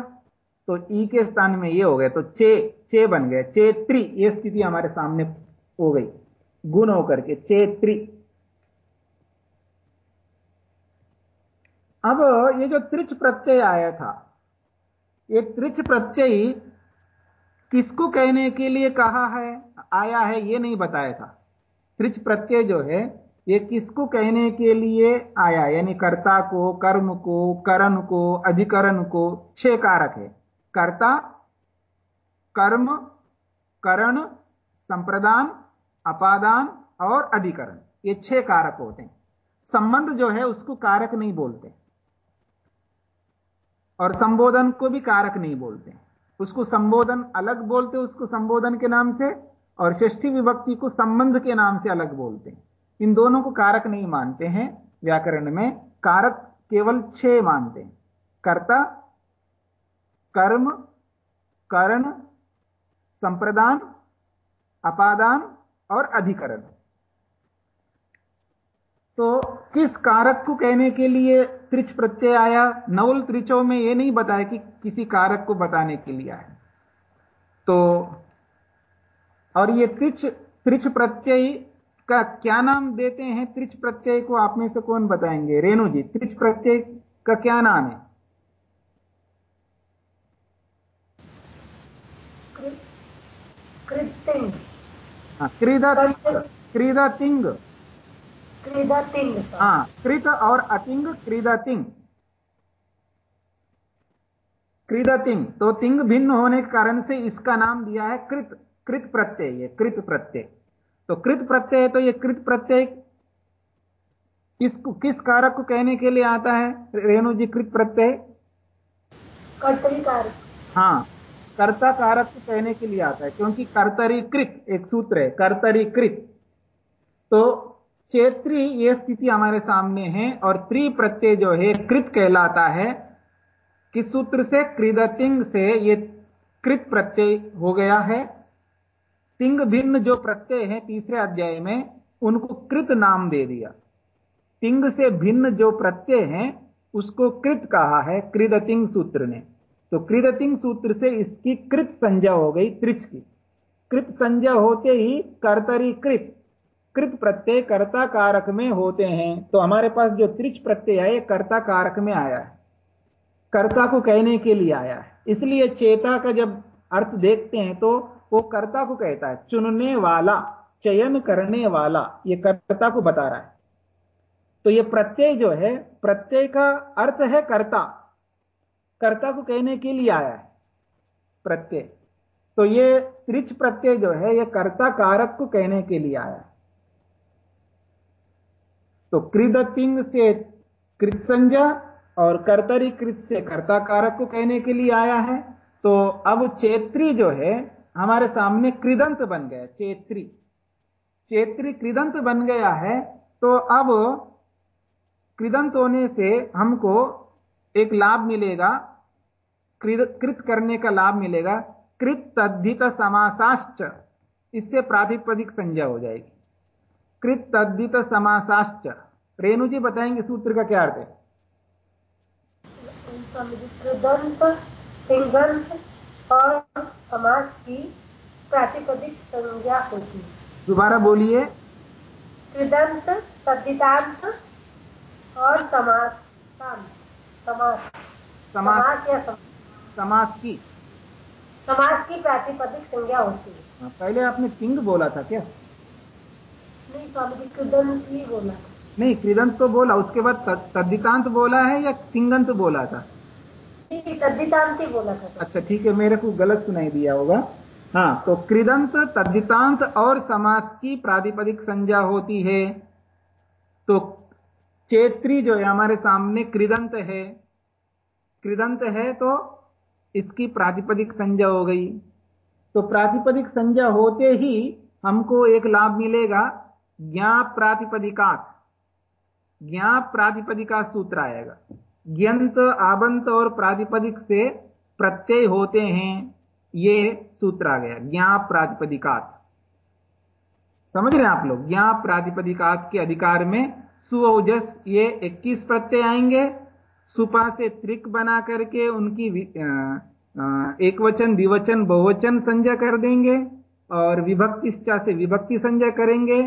[SPEAKER 1] तो ई के स्थान में ये हो गया तो चे चे बन गया, चेत्री, ये स्थिति हमारे सामने हो गई। गुण होकर के, चेत्री। अब ये जो त्रिच प्रत्यय आया था, ये त्रिच प्रत्यय किसको कहने के लिए कहा है, आया है, ये नहीं बताया था। त्रिच प्रत्यय जो है, ये किसको कहने के लिए आया? यानी कर्ता को, कर्म को, करण को, अधिकरण को, छह कारक है। कर्ता, कर्म, करण, संप्रदान अपादान और अधिकरण, ये छह कारक होते हैं। संबंध जो है, उसको कारक नहीं बोलते। और संबोधन को भी कारक नहीं बोलते। उसको संबोधन अलग बोलते, उसको संबोधन के नाम से, और षष्ठी विभक्ति को संबंध के नाम से अलग बोलते इन दोनों को कारक नहीं मानते हैं। व्याकरण में कारक केवल छह मानते हैं। कर्ता, कर्म, करण, संप्रदान, अपादान और अधिकरण। तो किस कारक को कहने के लिए त्रिच प्रत्यय आया? नवल त्रिचों में यह नहीं बताया कि किसी कारक को बताने के लिए आया। तो और ये त्रिच त्रिच प्रत्यय का क्या नाम देते हैं? त्रिच प्रत्यय को आप में से कौन बताएँगे? रेणु जी, त्रिच प्रत्यय का क्या नाम है?
[SPEAKER 3] कृतिंग
[SPEAKER 1] हाँ, क्रीदा तिंग क्रीदा तिंग।
[SPEAKER 3] क्रीदा तिंग
[SPEAKER 1] हाँ कृत और अतिंग क्रीदा तिंग। तो तिंग भिन्न होने के कारण से इसका नाम दिया है कृत कृत प्रत्यय ये कृत प्रत्यय। तो कृत प्रत्यय तो ये कृत प्रत्यय किस किस कारक को कहने के लिए आता है? रेणु जी कृत प्रत्यय।
[SPEAKER 3] कर्तरी कारक।
[SPEAKER 1] हाँ कर्ता कारक को कहने के लिए आता है, क्योंकि कर्तरीकृत एक सूत्र है, कर्तरीकृत। तो चेत्री ये स्थिति हमारे सामने है और त्रि प्रत्यय जो है, कृत कहलाता है। किस सूत्र से? कृदतिंग से ये कृत प्रत्यय हो गया है। तिंग भिन्न जो प्रत्यय है तीसरे अध्याय में, उनको कृत नाम दे दिया। तिंग से भिन्न जो प्रत्यय है, उसको कृत कहा है कृदतिंग सूत्र ने। तो कृदतिंग सूत्र से इसकी कृत संज्ञा हो गई त्रिच की। कृत संज्ञा होते ही कर्तरी कृत। कृत प्रत्यय कर्ता कारक में होते हैं। तो हमारे पास जो त्रिच प्रत्यय है कर्ता कारक में आया है। कर्ता को कहने के लिए आया है। इसलिए चेता का जब अर्थ देखते हैं तो वो कर्ता को कहता है, चुनने वाला, चयन करने वाला, ये कर्ता को बता रहा है। तो ये प्रत्यय जो है, प्रत्यय का अर्थ है कर्ता। कर्ता को कहने के लिए आया है। प्रत्यय। तो ये त्रिच प्रत्यय जो है, ये कर्ता कारक को कहने के लिए आया है। तो कृदतिंग से कृत संज्ञा और कर्तरी कृत से कर्ता कारक को कहने के लिए आया है। तो अब चेत्री जो है, हमारे सामने कृदंत बन गया चेत्री। चेत्री कृदंत बन गया है तो अब कृदंत होने से हमको एक लाभ मिलेगा कृत करने का लाभ मिलेगा कृत तद्धित समासाश्च। इससे प्रातिपदिक संज्ञा हो जाएगी। कृत तद्धित समासाश्च। रेणु जी बताएँगे सूत्र का क्या अर्थ है?
[SPEAKER 3] और समाज की प्रातिपदिक संज्ञा होती है।
[SPEAKER 1] दोबारा बोलिए।
[SPEAKER 3] कृदंत और समास समास
[SPEAKER 1] समास
[SPEAKER 3] समास या
[SPEAKER 1] की।
[SPEAKER 3] समास की प्रातिपदिक संज्ञा होती है।
[SPEAKER 1] हाँ, पहले आपने तिंग बोला था क्या?
[SPEAKER 3] नहीं स्वामी जी कृदंत ही बोला
[SPEAKER 1] नहीं कृदंत तो बोला उसके बाद तद- तद्धितांत बोला है या तिंगंत बोला था?
[SPEAKER 3] नहीं, तद्धितांत ही बोला था।
[SPEAKER 1] अच्छा ठीक है मेरे को गलत सुनाई दिया होगा। हाँ तो कृदंत तद्धितांत और समास की प्रातिपदिक संज्ञा होती है। तो चेत्री जो है, हमारे सामने कृदंत है। कृदंत है तो इसकी प्रातिपदिक संज्ञा हो गई। तो प्रातिपदिक संज्ञा होते ही हमको एक लाभ मिलेगा ज्ञा प्रातिपदिकात। ज्ञा प्रातिपदिका सूत्र आएगा। ज्ञंत, आबंत और प्रातिपदिक से प्रत्यय होते हैं, ये सूत्र आ गया ज्ञा प्रातिपदिकात। समझ रहे हैं आप लोग? ज्ञा प्रातिपदिकात के अधिकार में सुओजस ये 21 प्रत्यय आएँगे। सुपा से त्रिक बना करके उनकी एक वचन द्विवचन, बहुवचन संज्ञा कर देंगे और विभक्तिश्चा से विभक्ति संज्ञा करेंगे।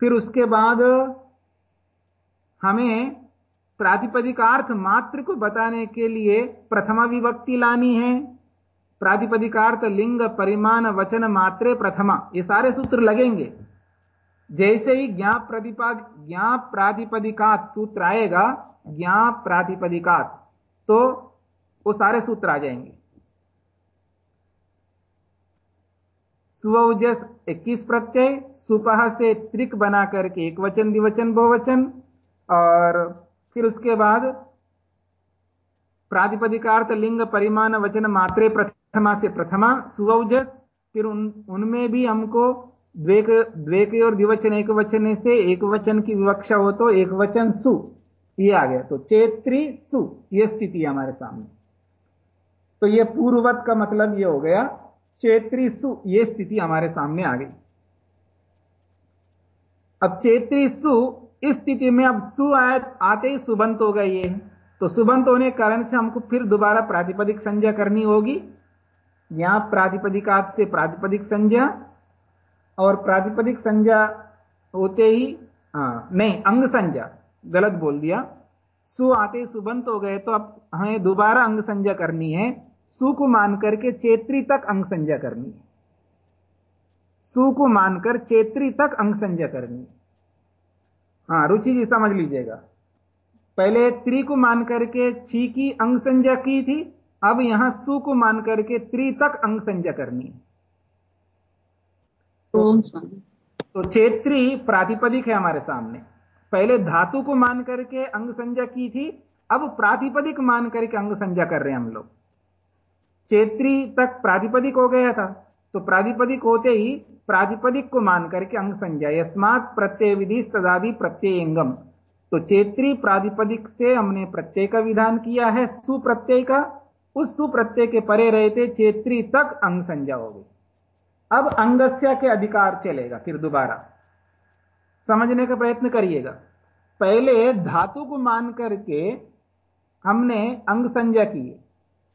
[SPEAKER 1] फिर उसके बाद हमें प्रातिपदिकार्थ मात्र को बताने के लिए प्रथमा विभक्ति लानी है। प्रातिपदिकार्थ लिंग, परिमाण, वचन, मात्रे, प्रथमा, ये सारे सूत्र लगेंगे। जैसे ही ज्ञा प्रतिपाद ज्ञा प्रातिपदिकात सूत्र आएगा ज्ञा प्रातिपदिकात तो वो सारे सूत्र आ जाएँगे। सुवजस 21 प्रत्यय, सुपह से त्रिक बना करके एक वचन, द्विवचन, बहुवचन, और फिर उसके बाद प्रातिपदिकार्थ लिंग परिमाण वचन मात्रे प्रथमा से प्रथमा, सुवजस, फिर उन, उनमें भी हमको द्वेक और द्विवचन, एक वचन से एक वचन की विवक्षा हो तो एक वचन सु, ये आ गया। तो चेत्री सु, ये स्थिति हमारे सामने। तो ये पूर्ववत का मतलब ये हो गया, चेत्री सु, ये स्थिति हमारे सामने आ गई। अब चेत्री सु, इस स्थिति में अब सु आते ही सुबंत हो गई ये। तो सुबंत होने के कारण से हमको फिर दोबारा प्रातिपदिक संज्ञा करनी होगी। यहाँ प्रातिपदिकात से प्रातिपदिक संज्ञा और प्रातिपदिक संज्ञा होते ही हाँ नहीं, अंग संज्ञा, गलत बोल दिया। सु आते सुबंत हो गए तो अब हमें दोबारा अंग संज्ञा करनी है। सु को मानकर के चेत्री तक अंग संज्ञा करनी है। सु को मानकर चेत्री तक अंग संज्ञा करनी है। हाँ रुचि जी समझ लीजिएगा। पहले त्रि को मान करके छी की अंग संज्ञा की थी, अब यहाँ सु को मान करके त्रि तक अंग संज्ञा करनी है। तो चेत्री प्रातिपदिक है हमारे सामने। पहले धातु को मान करके अंग संज्ञा की थी, अब प्रातिपदिक मान करके अंग संज्ञा कर रहे हैं हम लोग। चेत्री तक प्रातिपदिक हो गया था तो प्रातिपदिक होते ही प्रातिपदिक को मान करके अंग संज्ञा, यस्मात प्रत्यय विधि तदादि प्रत्ययंगम। तो चेत्री प्रातिपदिक से हमने प्रत्यय का विधान किया है, सुप्रत्यय का। उस सुप्रत्यय के परे रहते चेत्री तक अंग संज्ञा हो गई। अब अंगस्या के अधिकार चलेगा, फिर दोबारा। समझने का प्रयत्न करिएगा। पहले धातु को मान करके हमने अंग संज्ञा की।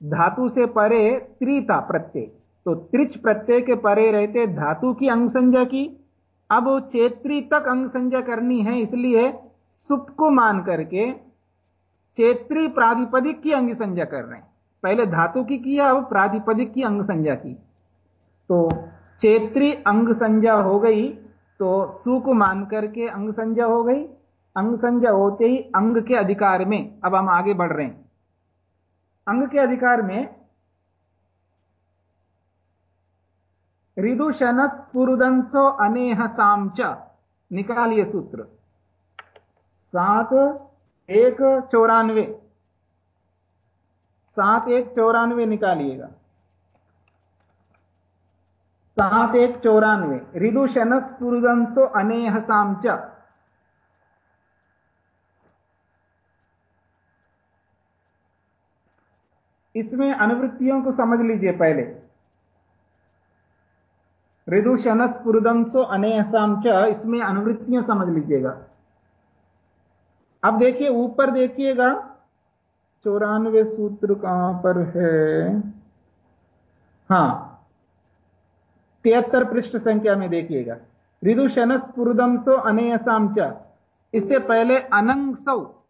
[SPEAKER 1] धातु से परे त्रिता प्रत्यय। तो त्रिच प्रत्यय के परे रहते धातु की अंग संज्ञा की। अब चेत्री तक अंग संज्ञा करनी है, इसलिए सुप को मान करके चेत्री प्रातिपदिक की अंग संज्ञा कर रहे हैं। पहले धातु की किया, अब प्रातिपदिक की अंग संज्ञा की। तो चेत्री अंग संज्ञा हो गई तो सु को मान करके अंग संज्ञा हो गई। अंग संज्ञा होते ही अंग के अधिकार में, अब हम आगे बढ़ रहे हैं। अंग के अधिकार में रिदुशनस पुरुदंसो अनेह सामच निकालिए सूत्र। सात एक चौरानवे। सात एक चौरानवे निकालिएगा। सात एक चौरानवे। रिदुशनस पुरुदंसो अनेह सामच इसमें अनुवृत्तियों को समझ लीजिए पहले। ऋदुशनस पुरुदंसो अनेहसाम च, इसमें अनुवृत्तियाँ समझ लीजिएगा। अब देखिए, ऊपर देखिएगा। चौरानवे सूत्र कहाँ पर है? हाँ तिहत्तर पृष्ठ संख्या में देखिएगा। ऋदुशनस पुरुदंसो अनेयसाम च। इससे पहले अनंग सौ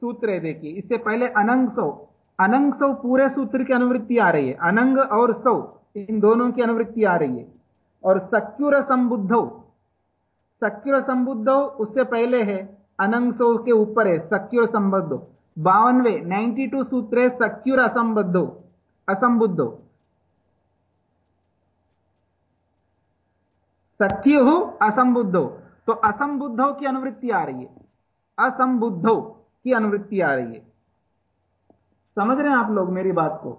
[SPEAKER 1] सूत्र है, देखिए। इससे पहले अनंग सौ। अनंग सौ पूरे सूत्र की अनुवृत्ति आ रही है। अनंग और सौ, इन दोनों की अनुवृत्ति आ रही है। और सक्युर संबुद्धो सक्युर संबुद्धो उससे पहले है, अनंग सौ के ऊपर है सक्युर संबद्धो। बावनवे 92 सूत्र है सक्युर असंबद्धो, असंबुद्धो। सख्यु हो असंबुद्धो तो असंबुद्धो की अनुवृत्ति आ रही है। असंबुद्धो की अनुवृत्ति आ रही है। समझ रहे हैं आप लोग मेरी बात को?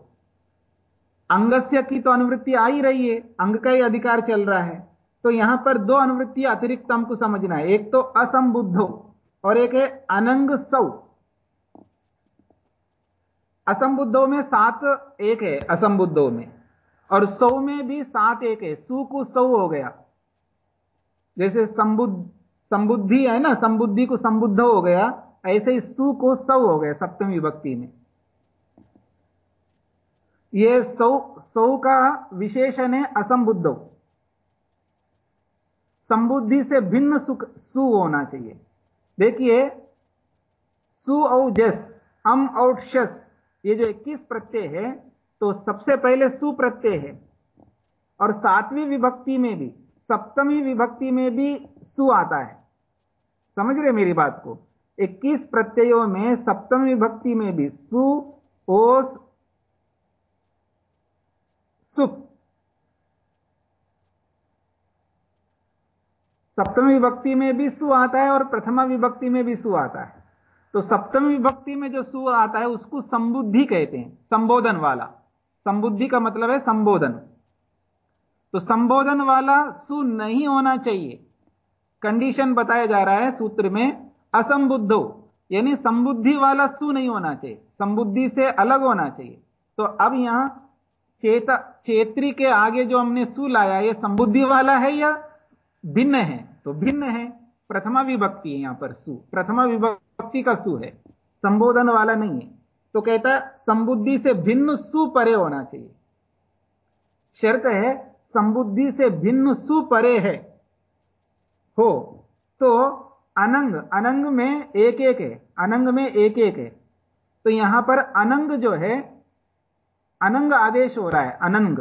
[SPEAKER 1] अंगस्य की तो अनुवृत्ति आ ही रही है। अंग का ही अधिकार चल रहा है। तो यहाँ पर दो अनुवृत्ति अतिरिक्त हमको समझना है। एक तो असंबुद्धो और एक है अनंग सौ असंबुद्धो में सात एक है असंबुद्धो में। और सौ में भी सात एक है। सु को सौ हो गया। जैसे संबुद्ध, संबुद्धि है ना, संबुद्धि को संबुद्ध हो गया, ऐसे ही सु को सौ हो गया, सप्तमी विभक्ति में। ये सौ सौ का विशेषण है असंबुद्ध। संबुद्धि से भिन्न सुख, सु होना चाहिए। देखिए, सु और जस अम और शस, ये जो 21 प्रत्यय है तो सबसे पहले सु प्रत्यय है, और सातवीं विभक्ति में भी। सप्तमी विभक्ति में भी सु आता है। समझ रहे मेरी बात को? 21 प्रत्ययों में सप्तमी विभक्ति में भी सु, ओस, सुप। सप्तमी विभक्ति में भी सु आता है और प्रथमा विभक्ति में भी सु आता है। तो सप्तमी विभक्ति में जो सु आता है, उसको संबुद्धि कहते हैं, संबोधन वाला। संबुद्धि का मतलब है संबोधन। तो संबोधन वाला सु नहीं होना चाहिए। कंडीशन बताया जा रहा है सूत्र में, असंबुद्धो, यानी संबुद्धि वाला सु नहीं होना चाहिए। संबुद्धि से अलग होना चाहिए। तो अब यहाँ चेता, चेत्री के आगे जो हमने सु लाया, ये संबुद्धि वाला है या भिन्न है? तो भिन्न है। प्रथमा विभक्ति है यहाँ पर सु। प्रथमा विभक्ति का सु है। संबोधन वाला नहीं है। तो कहता संबुद्धि से भिन्न सु परे होना चाहिए। शर्त है संबुद्धि से भिन्न सुपरे है। हो तो अनंग अनंग में एक एक है, अनंग में एक एक है। तो यहाँ पर अनंग जो है, अनंग आदेश हो रहा है, अनंग।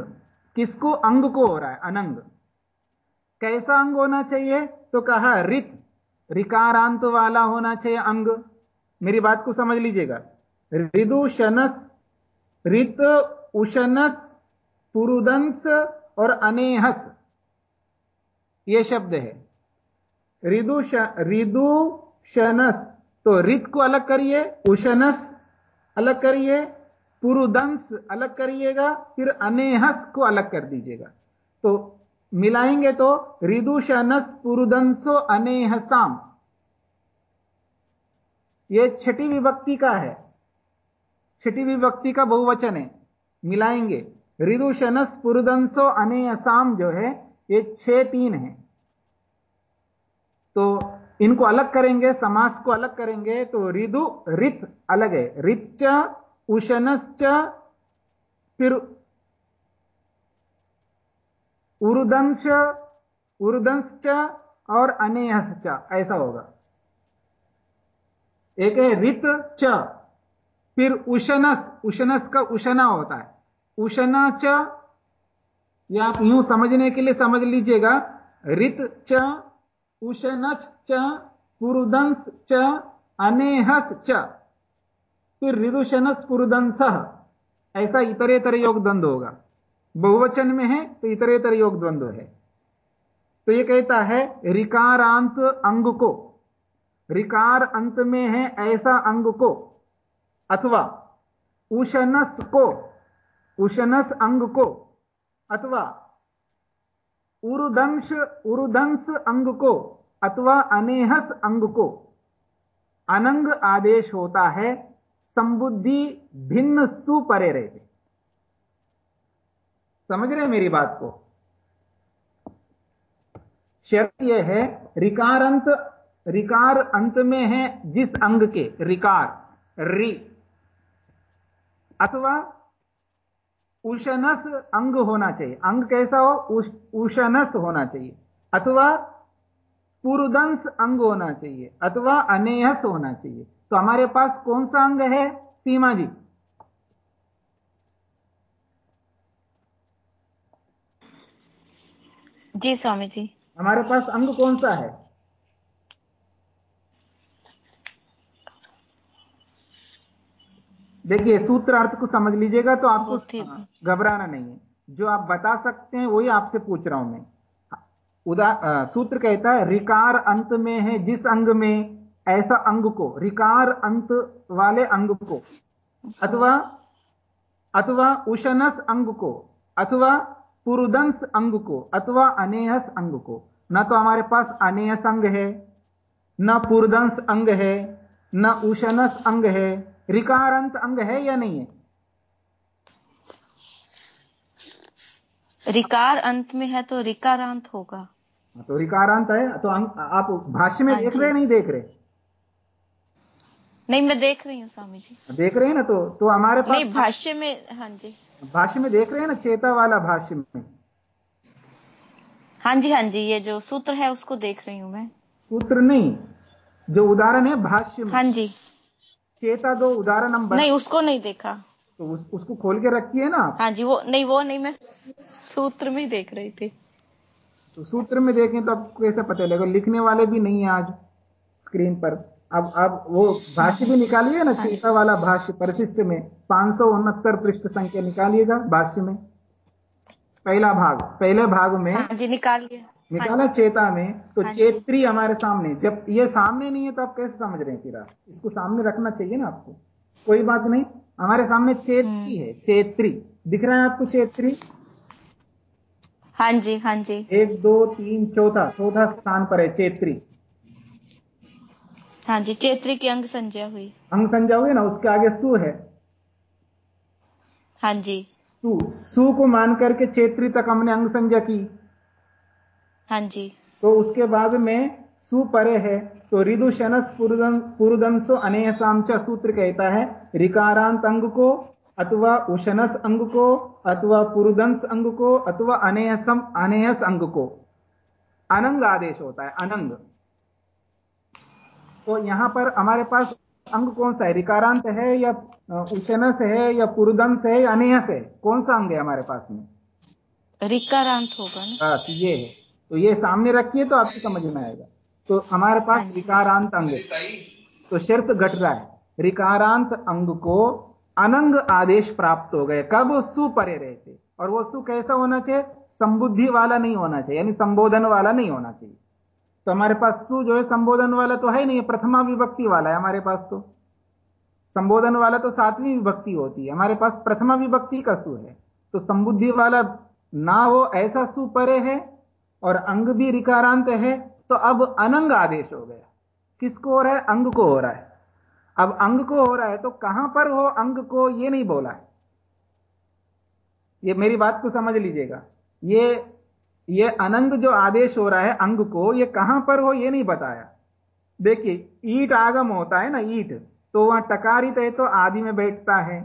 [SPEAKER 1] किसको? अंग को हो रहा है, अनंग। कैसा अंग होना चाहिए? तो कहा रित रिकारांत वाला होना चाहिए अंग। मेरी बात को समझ लीजिएगा। रिदुशनस रित उशनस, पुरुदंस और अनेहस, ये शब्द है। रिदु रिदु शनस तो रित को अलग करिए, उशनस अलग करिए, पुरुदंस अलग करिएगा, फिर अनेहस को अलग कर दीजिएगा। तो मिलाएँगे तो रिदुशनस पुरुदंसो, अनेहसाम। ये छठी विभक्ति का है। छठी विभक्ति का बहुवचन है। मिलाएँगे। रिदुशनस पुरुदंसो अनेहसाम जो है, ये छह तीन है। तो इनको अलग करेंगे, समास को अलग करेंगे तो रिदु, रित अलग है। रिच उशनश्च फिर उरुदंश उरुदंश और अनेहस ऐसा होगा। एक है रित, च, फिर उशनस उशनस का उशना होता है। उशना च, या यूँ समझने के लिए समझ लीजिएगा रित च उशनच च, पुरुदंस च, अनेहस च। फिर ऋदुशनस पुरुदंस, ऐसा इतरेतर योग द्वंद होगा। बहुवचन में है तो इतरेतर योग द्वंद है। तो ये कहता है, रिकारांत अंग को, रिकार अंत में है ऐसा अंग को, अथवा उशनस को उशनस अंग को, अथवा उरुदंश उरुदंश अंग को, अथवा अनेहस अंग को, अनंग आदेश होता है, संबुद्धि भिन्न सुपरे रहते। समझ रहे मेरी बात को? शर्त यह है, रिकार अंत रिकार अंत में है जिस अंग के, रिकार, रि, अथवा उशनस अंग होना चाहिए। अंग कैसा हो? उश, उशनस होना चाहिए। अथवा पुरुदंस अंग होना चाहिए। अथवा अनेहस होना चाहिए। तो हमारे पास कौन सा अंग है? सीमा जी।
[SPEAKER 5] जी स्वामी जी।
[SPEAKER 1] हमारे पास अंग कौन सा है? देखिए सूत्र अर्थ को समझ लीजिएगा तो आपको हाँ, घबराना नहीं है। जो आप बता सकते हैं वही आपसे पूछ रहा हूँ मैं। उदा सूत्र कहता है रिकार अंत में है जिस अंग में ऐसा अंग को रिकार अंत वाले अंग को अथवा अथवा उशनस अंग को अथवा पुरुदंस अंग को अथवा अनेहस अंग को न तो हमारे पास अनेहस अंग है न पुरुदंस अंग है न उशनस अंग है रिकारांत अंग है या नहीं है?
[SPEAKER 5] रिकार अंत में है तो रिकारांत होगा।
[SPEAKER 1] तो रिकारांत है तो आप भाष्य में
[SPEAKER 5] हाँ
[SPEAKER 1] देख रहे नहीं देख रहे?
[SPEAKER 5] नहीं मैं देख रही हूँ स्वामी जी।
[SPEAKER 1] देख रहे हैं ना तो तो हमारे पास
[SPEAKER 5] नहीं भाष्य में हाँ जी।
[SPEAKER 1] भाष्य में देख रहे हैं ना चेता वाला भाष्य में?
[SPEAKER 5] हाँ जी हाँ जी ये जो सूत्र है उसको देख रही हूँ मैं।
[SPEAKER 1] सूत्र नहीं जो उदाहरण है भाष्य में।
[SPEAKER 5] हाँ जी।
[SPEAKER 1] चेता दो उदाहरण हम
[SPEAKER 5] नहीं उसको नहीं देखा।
[SPEAKER 1] तो उस, उसको खोल के रखिए ना?
[SPEAKER 5] हाँ जी वो नहीं वो नहीं मैं सूत्र में देख रही थी।
[SPEAKER 1] तो सूत्र में देखें तो आपको कैसे पता लगेगा लिखने वाले भी नहीं है आज स्क्रीन पर। अब अब वो भाष्य भी निकालिए ना चेता वाला भाष्य परिशिष्ट में। पाँच पृष्ठ संख्या निकालिएगा भाष्य में। पहला भाग पहले भाग में
[SPEAKER 5] हाँ जी निकालिए।
[SPEAKER 1] निकाला चेता में तो
[SPEAKER 5] हाँ
[SPEAKER 1] चेत्री हमारे सामने जब ये सामने नहीं है तो आप कैसे समझ रहे हैं आप? इसको सामने रखना चाहिए ना आपको। कोई बात नहीं। हमारे सामने चेत्री है चेत्री। दिख रहा है आपको चेत्री?
[SPEAKER 5] हाँ जी हाँ जी।
[SPEAKER 1] एक दो तीन चौथा। चौथा स्थान पर है चेत्री।
[SPEAKER 5] हाँ जी चेत्री की अंग संज्ञा हुई।
[SPEAKER 1] अंग संज्ञा हुई ना उसके आगे सु है।
[SPEAKER 5] हाँ जी।
[SPEAKER 1] सु। सु को मान करके चेत्री तक हमने अंग संज्ञा की।
[SPEAKER 5] हाँ जी।
[SPEAKER 1] तो उसके बाद में सु परे है तो रिदु शनस पुरुदंसो अनेहसाम च सूत्र कहता है रिकारांत अंग को अथवा उशनस अंग को अथवा पुरुदंस अंग को अथवा अनेहसम अनेहस अंग को। अनंग आदेश होता है अनंग। तो यहाँ पर हमारे पास अंग कौन सा है? रिकारांत है या उशनस है या पुरुदंस है या अनेहस है? कौन सा अंग है हमारे पास में?
[SPEAKER 5] रिकारांत होगा ना?
[SPEAKER 1] बस ये है। तो ये सामने रखिए तो आपको समझ में आएगा। तो हमारे पास
[SPEAKER 5] हाँ जी।
[SPEAKER 1] रिकारांत अंग तो शर्त घट रहा है। रिकारांत अंग को अनंग आदेश प्राप्त हो गए। कब? सु परे रहे थे और वो सु कैसा होना चाहिए? संबुद्धि वाला नहीं होना चाहिए। यानी संबोधन वाला नहीं होना चाहिए। तो हमारे पास सु जो है संबोधन वाला तो है नहीं प्रथमा विभक्ति वाला है हमारे पास तो। संबोधन वाला तो सातवीं विभक्ति होती है। हमारे पास प्रथमा विभक्ति का सु है। तो संबुद्धि वाला ना हो ऐसा सु परे है और अंग भी रिकारांत है तो अब अनंग आदेश हो गया। किसको हो रहा है? अंग को हो रहा है। अब अंग को हो रहा है तो कहाँ पर हो अंग को, ये नहीं बोला है। ये मेरी बात को समझ लीजिएगा। ये ये अनंग जो आदेश हो रहा है अंग को, ये कहाँ पर हो, ये नहीं बताया। देखिए, ईट आगम होता है ना, ईट तो वहाँ टकारित है तो आदि में बैठता है।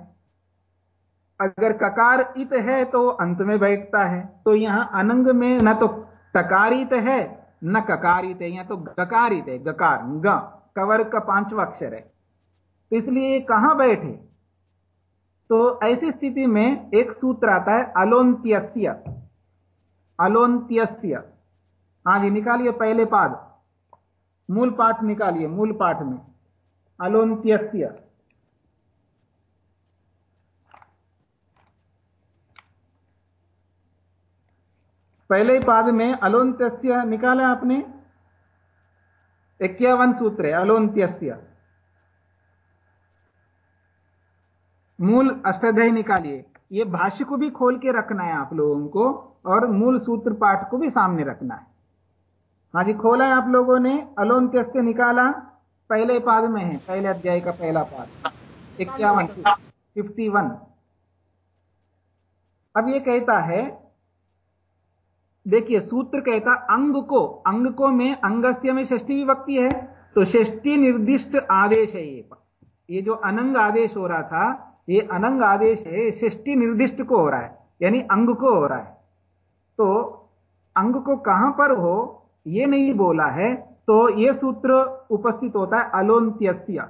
[SPEAKER 1] अगर ककार इत है तो अंत में बैठता है। तो यहाँ अनंग में न तो टकारित है, न ककारित है यहाँ तो गकारित है, गकार, ग, कवर का पांचवा अक्षर है। तो इसलिए ये कहाँ बैठे? तो ऐसी स्थिति में एक सूत्र आता है, अलोन्त्यस्य। अलोन्त्यस्य। हाँ जी निकालिए पहले पाद। मूल पाठ निकालिए, मूल पाठ में। अलोन्त्यस्य। पहले ही पाद में अलोन्त्यस्य निकाला आपने। इक्यावन सूत्र है, अलोन्त्यस्य। मूल अष्टाध्यायी निकालिए। ये भाष्य को भी खोल के रखना है आप लोगों को, और मूल सूत्र पाठ को भी सामने रखना है। हाँ जी, खोला है आप लोगों ने, अलोन्त्यस्य निकाला, पहले पाद में है, पहले अध्याय का पहला पाद। इक्यावन फिफ्टी वन अब ये कहता है देखिए, सूत्र कहता, अंग को अंग को में अंगस्य में षष्ठी विभक्ति है तो षष्ठी निर्दिष्ट आदेश है ये। ये जो अनंग आदेश हो रहा था, ये अनंग आदेश है, षष्ठी निर्दिष्ट को हो रहा है, यानी अंग को हो रहा है। तो अंग को कहाँ पर हो, ये नहीं बोला है तो ये सूत्र उपस्थित होता है अलोन्त्यस्य।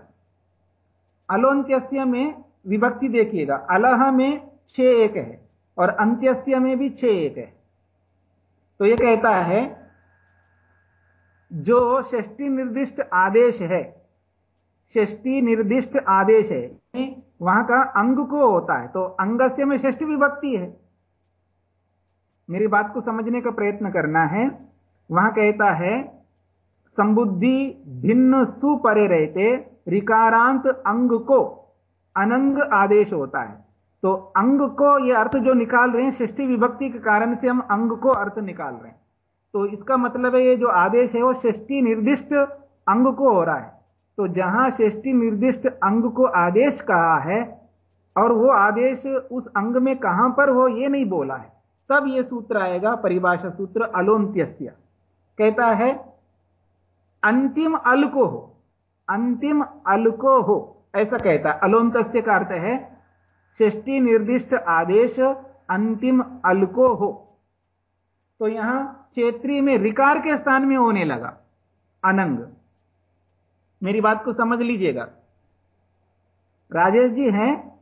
[SPEAKER 1] अलोन्त्यस्य में विभक्ति देखिएगा, अलह में छह एक है, और अंत्यस्य में भी छह एक है। तो ये कहता है, जो षष्टि निर्दिष्ट आदेश है षष्टि निर्दिष्ट आदेश है वहाँ का अंग को होता है तो अंगस्य में षष्टि विभक्ति है। मेरी बात को समझने का प्रयत्न करना है। वहाँ कहता है, संबुद्धि भिन्न सुपरे रहते, रिकारांत अंग को अनंग आदेश होता है। तो अंग को यह अर्थ जो निकाल रहे हैं षष्ठी विभक्ति के कारण से हम अंग को अर्थ निकाल रहे हैं। तो इसका मतलब है ये जो आदेश है वो षष्ठी निर्दिष्ट अंग को हो रहा है। तो जहाँ षष्ठी निर्दिष्ट अंग को आदेश कहा है और वो आदेश उस अंग में कहाँ पर हो, ये नहीं बोला है। तब ये सूत्र आएगा, परिभाषा सूत्र अलोन्त्यस्य कहता है, अंतिम अल को हो, अंतिम अल को हो, ऐसा कहता है। अलोन्तस्य का अर्थ है षष्टि निर्दिष्ट आदेश अंतिम अलको हो। तो यहाँ क्षेत्रीय में रिकार के स्थान में होने लगा अनंग। मेरी बात को समझ लीजिएगा। राजेश जी हैं?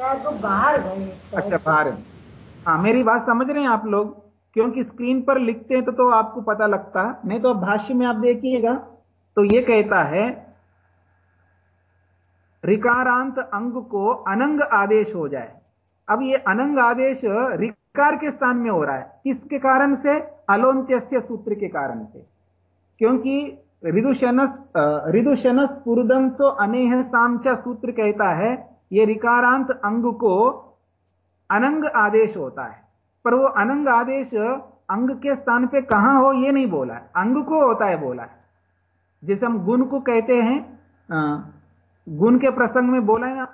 [SPEAKER 3] वो बाहर गए।
[SPEAKER 1] अच्छा बाहर हैं। मेरी बात समझ रहे हैं आप लोग क्योंकि स्क्रीन पर लिखते हैं तो, तो आपको पता लगता नहीं तो भाष्य में आप देखिएगा। तो ये कहता है रिकारांत अंग को अनंग आदेश हो जाए। अब ये अनंग आदेश रिकार के स्थान में हो रहा है। किसके कारण से? अलोन्त्यस्य सूत्र के कारण से। क्योंकि रिदुशनस रिदुशनस पुरुदंसो अनेह सामचा सूत्र कहता है, ये रिकारांत अंग को अनंग आदेश होता है। पर वो अनंग आदेश अंग के स्थान पे कहाँ हो, ये नहीं बोला है। अंग को होता है बोला है। जैसे हम गुण को कहते हैं गुण के प्रसंग में बोला ना,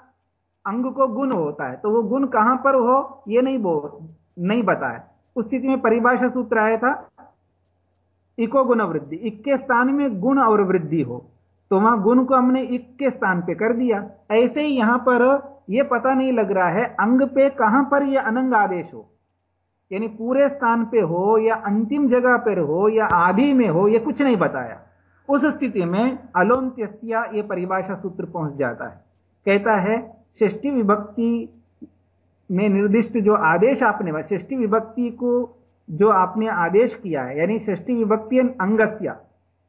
[SPEAKER 1] अंग को गुण होता है। तो वो गुण कहाँ पर हो, ये नहीं बोल नहीं बताया। उस स्थिति में परिभाषा सूत्र आया था, इको गुण वृद्धि। इक के स्थान में गुण और वृद्धि हो। तो वहाँ गुण को हमने इक के स्थान पे कर दिया। ऐसे ही यहाँ पर यह पता नहीं लग रहा है, अंग पे कहाँ पर यह अनंग आदेश हो। यानी पूरे स्थान पे हो या अंतिम जगह पर हो या आदि में हो यह कुछ नहीं बताया। उस स्थिति में अलोन्त्यस्या यह परिभाषा सूत्र पहुँच जाता है। कहता है षष्टि विभक्ति में निर्दिष्ट जो आदेश आपने षष्टि विभक्ति को जो आपने आदेश किया है, यानी षष्टि विभक्ति अंगस्य,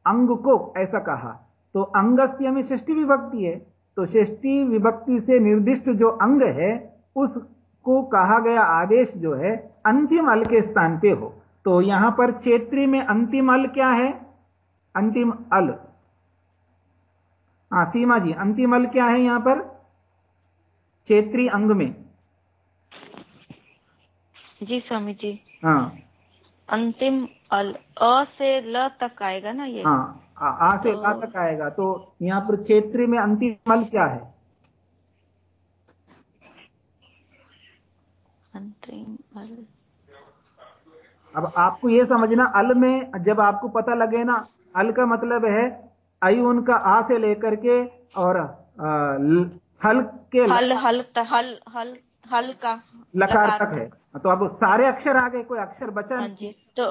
[SPEAKER 1] अंग को ऐसा कहा। तो अंगस्य में षष्टि विभक्ति है तो षष्टि विभक्ति से निर्दिष्ट जो अंग है, उसको कहा गया आदेश जो है, अंतिम अल के स्थान पे हो। तो यहाँ पर चेत्री में अंतिम अल क्या है? अंतिम अल। हा सीमा जी अंतिम अल क्या है यहाँ पर? चेत्री अंग में।
[SPEAKER 5] जी स्वामी जी।
[SPEAKER 1] हाँ।
[SPEAKER 5] अंतिम अल अ से ल तक आएगा ना ये?
[SPEAKER 1] हाँ आ, आ से तो... तक आएगा। तो यहाँ पर क्षेत्र में अंतिम अल क्या है?
[SPEAKER 5] अंतिम अल।
[SPEAKER 1] अब आपको ये समझना अल में जब आपको पता लगे ना अल का मतलब है आई उनका आ से लेकर के और आ, हल के
[SPEAKER 5] हल हल हल हल हल का
[SPEAKER 1] लकार तक है। तो अब सारे अक्षर आ गए कोई अक्षर बचा
[SPEAKER 5] हाँ जी तो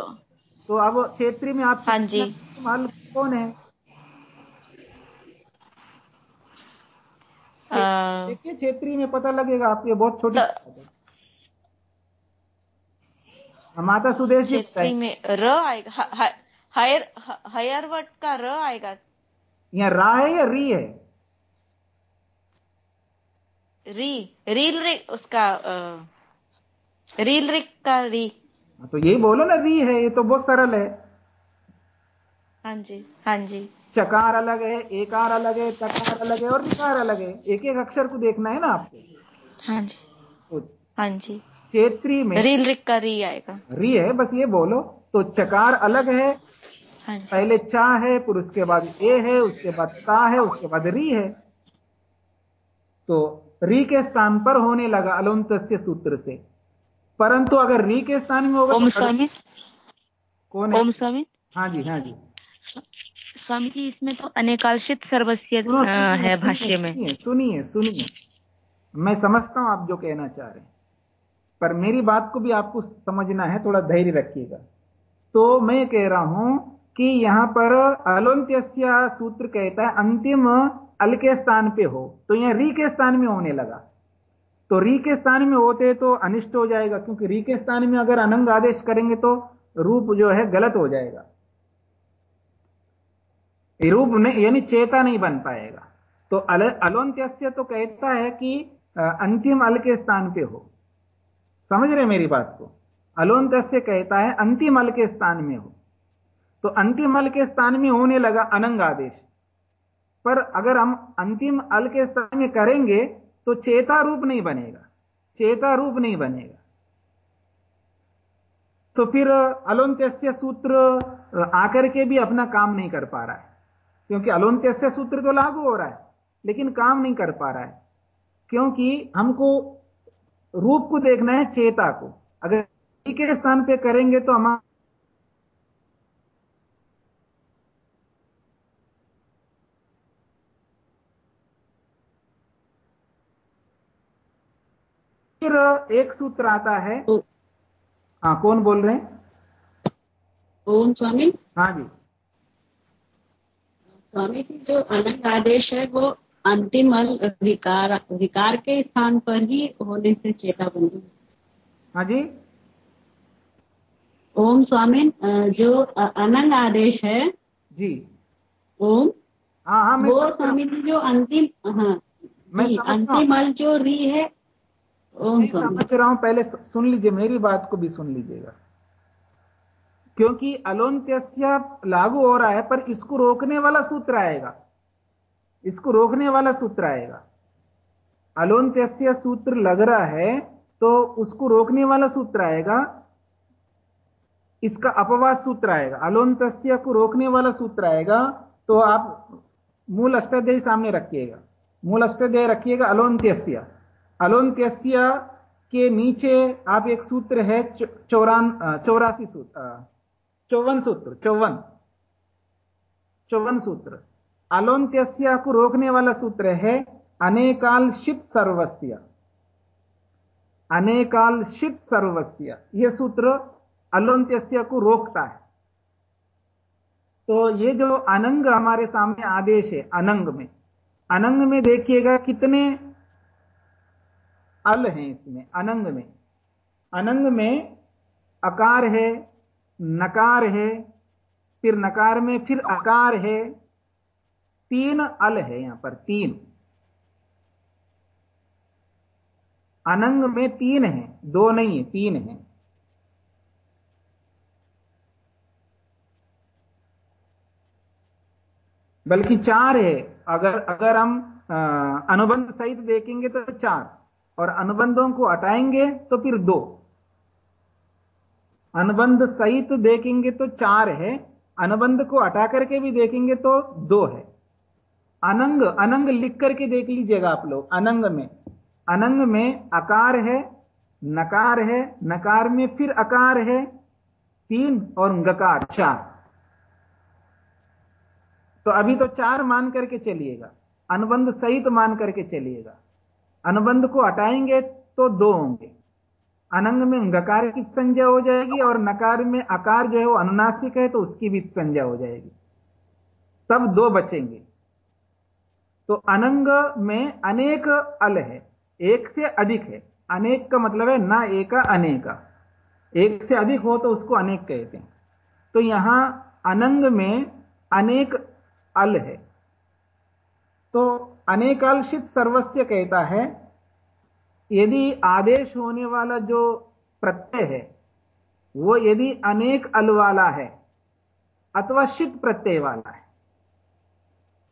[SPEAKER 1] तो अब क्षेत्री में आप
[SPEAKER 5] हाँ जी।
[SPEAKER 1] हल कौन है? देखिए क्षेत्री में पता लगेगा आपको बहुत छोटी तो, माता सुदेश
[SPEAKER 5] में र आएगा हायर हायर वर्ड का र आएगा।
[SPEAKER 1] यहाँ रा है या री है?
[SPEAKER 5] री रील री उसका आ, रील रिक का री।
[SPEAKER 1] हाँ, तो यही बोलो ना री है ये तो बहुत सरल है।
[SPEAKER 5] हाँ जी हाँ जी।
[SPEAKER 1] चकार अलग है एकार अलग है तकार अलग है और निकार अलग है। एक एक अक्षर को देखना है ना आपको?
[SPEAKER 5] हाँ जी। तो हाँ जी।
[SPEAKER 1] क्षेत्री में
[SPEAKER 5] रील रिक का री आएगा।
[SPEAKER 1] री है बस ये बोलो तो चकार अलग है पहले चा है फिर उसके बाद ए है उसके बाद ता है उसके बाद री है। तो री के स्थान पर होने लगा अलुंत सूत्र से। परंतु अगर री के स्थान में होगा
[SPEAKER 5] ओम तो स्वामी।
[SPEAKER 1] कौन
[SPEAKER 5] है? ओम स्वामी।
[SPEAKER 1] हाँ जी हाँ जी।
[SPEAKER 5] स्वामी जी इसमें तो अनेकालशित सर्वस्व है भाष्य में।
[SPEAKER 1] सुनिए सुनिए। मैं समझता हूँ आप जो कहना चाह रहे हैं। पर मेरी बात को भी आपको समझना है थोड़ा धैर्य रखिएगा। तो मैं कह रहा हूँ कि यहाँ पर अलोन्त्य सूत्र कहता है, अंतिम अल के स्थान पे हो। तो यहाँ री के स्थान में होने लगा। तो री के स्थान में होते तो अनिष्ट हो जाएगा, क्योंकि री के स्थान में अगर अनंग आदेश करेंगे तो रूप जो है गलत हो जाएगा। रूप नहीं यानी चेता नहीं बन पाएगा। तो अल अलोन्त्य तो कहता है कि अंतिम अल के स्थान पे हो। समझ रहे मेरी बात को? अलोन्त्य कहता है, अंतिम अल के स्थान में हो। तो अंतिम अल के स्थान में होने लगा अनंग आदेश। पर अगर हम अंतिम अल के स्थान में करेंगे तो चेता रूप नहीं बनेगा। चेता रूप नहीं बनेगा। तो फिर अलोन्त्य सूत्र आकर के भी अपना काम नहीं कर पा रहा है। क्योंकि अलोन्त्य सूत्र तो लागू हो रहा है, लेकिन काम नहीं कर पा रहा है। क्योंकि हमको रूप को देखना है चेता को। अगर के स्थान पे करेंगे तो हम फिर एक सूत्र आता है। हाँ कौन बोल रहे हैं?
[SPEAKER 2] ओम स्वामी।
[SPEAKER 1] हाँ जी।
[SPEAKER 2] स्वामी जी जो अनंग आदेश है वो अंतिम विकार विकार के स्थान पर ही होने से चेता बनी
[SPEAKER 1] हाँ जी।
[SPEAKER 2] ओम स्वामी जो अ, अनंग आदेश है
[SPEAKER 1] जी।
[SPEAKER 2] ओम
[SPEAKER 1] हाँ हाँ मैं
[SPEAKER 2] वो। स्वामी जी जो अंतिम हाँ
[SPEAKER 1] मैं हूँ।
[SPEAKER 2] अंतिम अल जो री है
[SPEAKER 1] समझ रहा हूँ पहले सुन लीजिए मेरी बात को भी सुन लीजिएगा। क्योंकि अलोन्त्यस्य लागू हो रहा है पर इसको रोकने वाला सूत्र आएगा। इसको रोकने वाला सूत्र आएगा। अलोन्त्यस्य सूत्र लग रहा है तो उसको रोकने वाला सूत्र आएगा। इसका अपवाद सूत्र आएगा। अलोन्त्यस्य को रोकने वाला सूत्र आएगा तो आप मूल अष्टाध्यायी सामने रखिएगा। मूल अष्टाध्याय रखिएगा अलोन्त्यस्य। अलोन्त्यस्य के नीचे आप एक सूत्र है चौरान चौरासी सूत्र चौवन सूत्र, चौवन चौवन सूत्र। अलोन्त्यस्य को रोकने वाला सूत्र है, अनेकाल शित सर्वस्य। अनेकाल शित सर्वस्य। यह सूत्र अलोन्त्यस्य को रोकता है। तो ये जो अनंग हमारे सामने आदेश है, अनंग में अनंग में देखिएगा कितने अल है इसमें, अनंग में। अनंग में अकार है, नकार है, फिर नकार में फिर अकार है। तीन अल है यहाँ पर, तीन। अनंग में तीन है, दो नहीं है, तीन है। बल्कि चार है, अगर अगर हम अनुबंध सहित देखेंगे तो चार। और अनुबंधों को हटाएँगे तो फिर दो। अनुबंध सहित देखेंगे तो चार है, अनुबंध को हटा करके भी देखेंगे तो दो है। अनंग अनंग लिख करके देख लीजिएगा आप लोग, अनंग में। अनंग में अकार है, नकार है, नकार में फिर अकार है, तीन और गकार चार। तो अभी तो चार मान करके चलिएगा, अनुबंध सहित मान करके चलिएगा। अनुबंध को हटाएँगे तो दो होंगे। अनंग में गकार की संज्ञा हो जाएगी और नकार में अकार जो है वो अनुनासिक है तो उसकी भी संज्ञा हो जाएगी। तब दो बचेंगे। तो अनंग में अनेक अल है, एक से अधिक है। अनेक का मतलब है ना एका अनेका एक से अधिक हो तो उसको अनेक कहते हैं। तो यहाँ अनंग में अनेक अल है। तो अनेकालशित सर्वस्व कहता है, यदि आदेश होने वाला जो प्रत्यय है, वो यदि अनेक अल वाला है, अथवा शित प्रत्यय वाला है।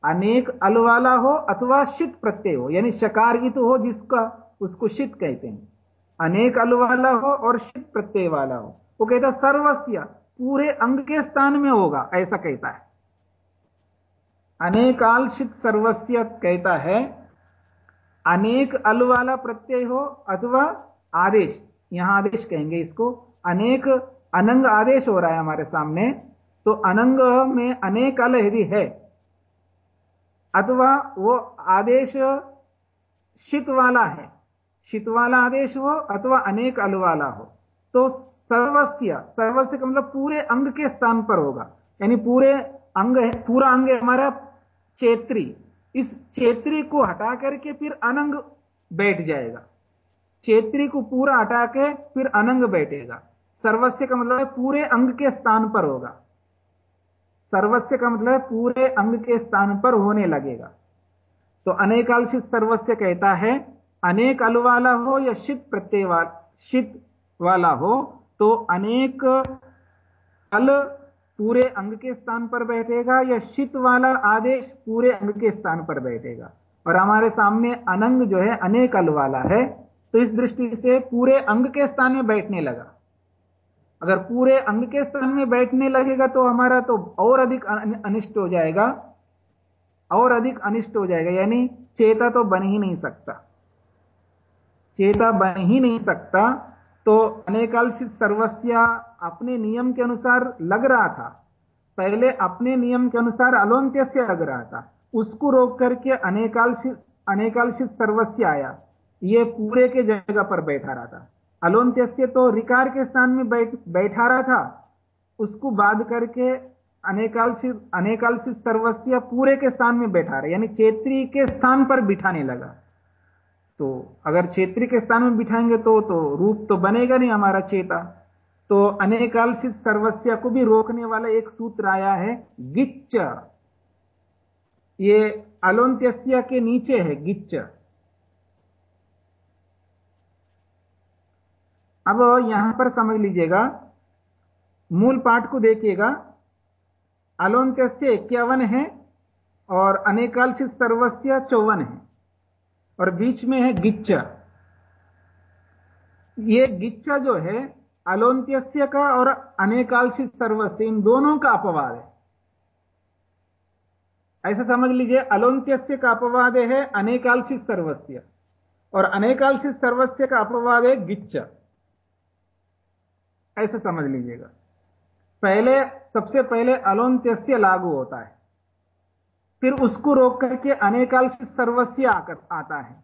[SPEAKER 1] अनेक अल वाला हो अथवा शित प्रत्यय हो, यानी शकारित हो जिसका, उसको शित कहते हैं। अनेक अल वाला हो और शित प्रत्यय वाला हो। वो कहता सर्वस्व पूरे अंग के स्थान में होगा, ऐसा कहता है। अनेकालशित सर्वस्व कहता है, अनेक अल वाला प्रत्यय हो अथवा आदेश। यहाँ आदेश कहेंगे इसको। अनेक अनंग आदेश हो रहा है हमारे सामने तो अनंग में अनेक अल यदि है, अथवा वो आदेश शित वाला है, शित वाला आदेश हो अथवा अनेक अल वाला हो तो सर्वस्य सर्वस्य का मतलब पूरे अंग के स्थान पर होगा। यानी पूरे अंग है, पूरा अंग है हमारा चेत्री। इस चेत्री को हटा करके फिर अनंग बैठ जाएगा। चेत्री को पूरा हटा के फिर अनंग बैठेगा। सर्वस्व का मतलब है पूरे अंग के स्थान पर होगा। सर्वस्व का मतलब है पूरे अंग के स्थान पर होने लगेगा। तो अनेकालशित सर्वस्व कहता है अनेक अल वाला हो या शित प्रत्यय वाला शित वाला हो तो अनेक अल पूरे अंग के स्थान पर बैठेगा या शित वाला आदेश पूरे अंग के स्थान पर बैठेगा। और हमारे सामने अनंग जो है, अनेक अल वाला है तो इस दृष्टि से पूरे अंग के स्थान में बैठने लगा। अगर पूरे अंग के स्थान में बैठने लगेगा तो हमारा तो और अधिक अनिष्ट हो जाएगा। और अधिक अनिष्ट हो जाएगा, यानी चेता तो बन ही नहीं सकता। चेता बन ही नहीं सकता। तो अनेकालशित सर्वस्या अपने नियम के अनुसार लग रहा था। पहले अपने नियम के अनुसार अलोन्त्य से लग रहा था। उसको रोक करके अनेकालशित अनेकालशित सर्वस्या आया। ये पूरे के जगह पर बैठा रहा था। अलोन्त्य से तो रिकार के स्थान में बैठ, बैठा रहा था। उसको बाध करके अनेकालशित अनेकालशित सर्वस्या पूरे के स्थान में बैठा रहा। यानी चेत्री के स्थान पर बिठाने लगा। तो अगर क्षेत्री के स्थान में बिठाएँगे तो तो रूप तो बनेगा नहीं हमारा चेता। तो अनेकालसित सर्वस्या को भी रोकने वाला एक सूत्र आया है गिच्च ये अलोन्त्यस्य के नीचे है गिच्च अब यहाँ पर समझ लीजिएगा। मूल पाठ को देखिएगा। अलोन्त्यस्य इक्यावन है और अनेकालसित सर्वस्या चौवन है। और बीच में है गिच्चा। ये गिच्चा जो है, अलोन्त्यस्य का और अनेकालसित सर्वस्य, इन दोनों का अपवाद है। ऐसा समझ लीजिए, अलोन्त्यस्य का अपवाद है अनेकालसित सर्वस्य। और अनेकालसित सर्वस्य का अपवाद है गिच्चा। ऐसा समझ लीजिएगा। पहले, सबसे पहले अलोन्त्यस्य लागू होता है। फिर उसको रोक करके अनेकालसित सर्वस्य आकर आता है।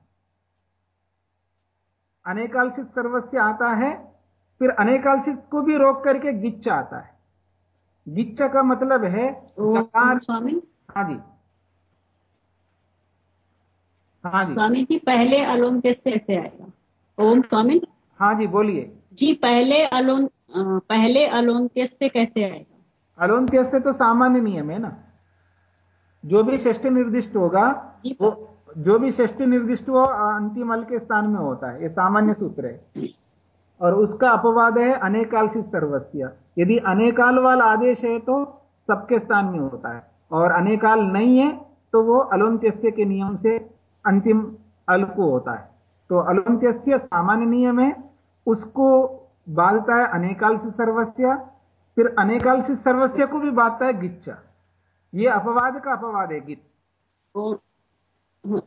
[SPEAKER 1] अनेकालसित सर्वस्य आता है फिर अनेकालसित को भी रोक करके गिच्चा आता है। गिच्चा का मतलब है
[SPEAKER 2] स्वामी?
[SPEAKER 1] हाँ जी। हाँ जी।
[SPEAKER 2] स्वामी जी पहले अलोन कैसे ऐसे आएगा? ओम स्वामी?
[SPEAKER 1] हाँ जी बोलिए।
[SPEAKER 2] जी पहले अलोन पहले अलोन कैसे कैसे आएगा?
[SPEAKER 1] अलोन्त्य से तो सामान्य नियम है ना। जो भी षष्ठी निर्दिष्ट होगा वो जो भी षष्ठी निर्दिष्ट हो अंतिम अल के स्थान में होता है। ये सामान्य सूत्र है। और उसका अपवाद है अनेकालसित सर्वस्या। यदि अनेकाल वाला आदेश है तो सबके स्थान में होता है। और अनेकाल नहीं है तो वो अलोन्त्यस्य के नियम से अंतिम अल को होता है। तो अलोन्त्यस्य सामान्य नियम है उसको बाधता है अनेकाल से सर्वस्या फिर अनेकाल से सर्वस्या को भी बाधता है गिच्चा ये अपवाद का अपवाद है गित।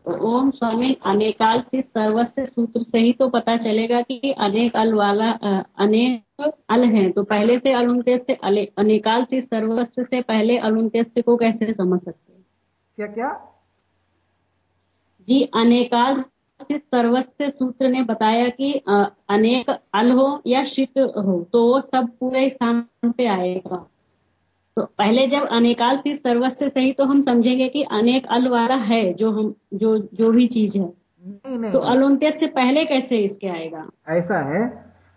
[SPEAKER 2] ओम स्वामी अनेकाल से सर्वस्व सूत्र से ही तो पता चलेगा कि अनेक अल वाला अनेक अल है। तो पहले से अलुंत्य से अले- अनेकाल से सर्वस्व से पहले अलुंत्य को कैसे समझ सकते हैं?
[SPEAKER 1] क्या क्या?
[SPEAKER 2] जी अनेकाल से सर्वस्व सूत्र ने बताया कि अनेक अल हो या शित हो तो वो सब पूरे स्थान पे आएगा। तो पहले जब अनेकाल से सर्वस्व से ही तो हम समझेंगे कि अनेक अल वाला है जो हम जो जो भी चीज़ है।
[SPEAKER 1] नहीं नहीं।
[SPEAKER 2] तो अलुंत्य से पहले कैसे इसके आएगा?
[SPEAKER 1] ऐसा है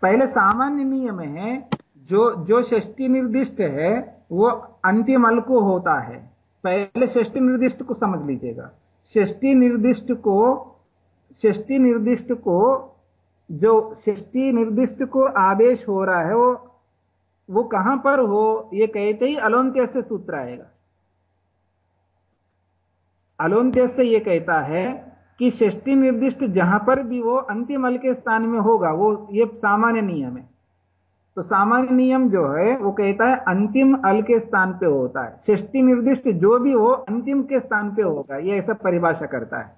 [SPEAKER 1] पहले सामान्य नियम है जो जो षष्टि निर्दिष्ट है वो अंतिम अल को होता है। पहले षष्टि निर्दिष्ट को समझ लीजिएगा। षष्टि निर्दिष्ट को षष्टि निर्दिष्ट को जो षष्टि निर्दिष्ट को आदेश हो रहा है वो वो कहाँ पर हो, ये कहते ही अलोन्त्य से सूत्र आएगा। अलोन्त्य से ये कहता है कि षष्टि निर्दिष्ट जहाँ पर भी वो अंतिम अल के स्थान में होगा, वो ये सामान्य नियम है। तो सामान्य नियम जो है, वो कहता है अंतिम अल के स्थान पे होता है। षष्टि निर्दिष्ट जो भी हो, अंतिम के स्थान पे होगा, ये ऐसा परिभाषा करता है।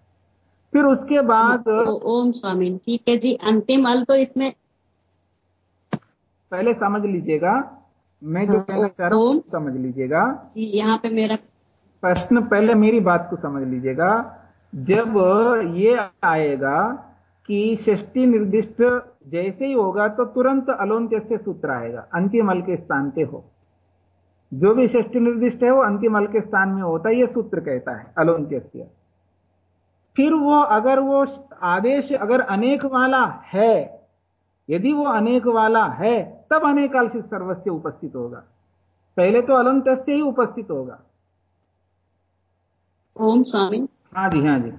[SPEAKER 1] फिर उसके बाद
[SPEAKER 2] ओम स्वामी, ठीक है जी, अंतिम अल तो इसमें
[SPEAKER 1] पहले समझ लीजिएगा। मैं जो
[SPEAKER 2] हाँ,
[SPEAKER 1] कहना चाह रहा हूँ समझ लीजिएगा।
[SPEAKER 2] यहाँ पे मेरा
[SPEAKER 1] प्रश्न पहले मेरी बात को समझ लीजिएगा। जब ये आएगा कि षष्टि निर्दिष्ट जैसे ही होगा तो तुरंत अलोन्त्य से सूत्र आएगा। अंतिम अल के स्थान पे हो। जो भी षष्टि निर्दिष्ट है वो अंतिम अल के स्थान में होता है ये सूत्र कहता है अलोन्त्य फिर वो अगर वो आदेश अगर अनेक वाला है यदि वो अनेक वाला है तब अनेकाल से सर्वस्व उपस्थित होगा। पहले तो अलंत्य से ही उपस्थित होगा।
[SPEAKER 2] ओम स्वामी।
[SPEAKER 1] हाँ जी हाँ जी।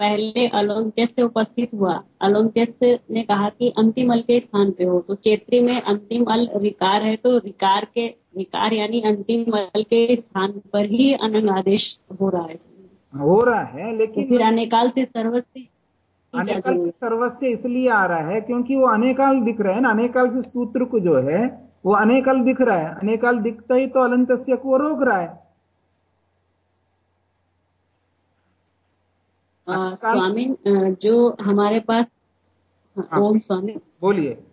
[SPEAKER 2] पहले अलोन्त्य से उपस्थित हुआ। अलोन्त्य ने कहा कि अंतिम अल के स्थान पे हो। तो चेत्री में अंतिम अल रिकार है तो रिकार के रिकार यानी अंतिम अल के स्थान पर ही अनंग आदेश हो रहा है।
[SPEAKER 1] हो रहा है
[SPEAKER 2] तो
[SPEAKER 1] लेकिन
[SPEAKER 2] फिर अनेकाल से सर्वस्व
[SPEAKER 1] अनेकाल से सर्वस्व इसलिए आ रहा है क्योंकि वो अनेकाल दिख रहा है ना अनेकाल से सूत्र को जो है वो अनेकाल दिख रहा है। अनेकाल दिखता ही तो अलंत को रोक रहा है।
[SPEAKER 2] स्वामी जो हमारे पास
[SPEAKER 1] हाँ।
[SPEAKER 2] ओम स्वामी।
[SPEAKER 1] बोलिए।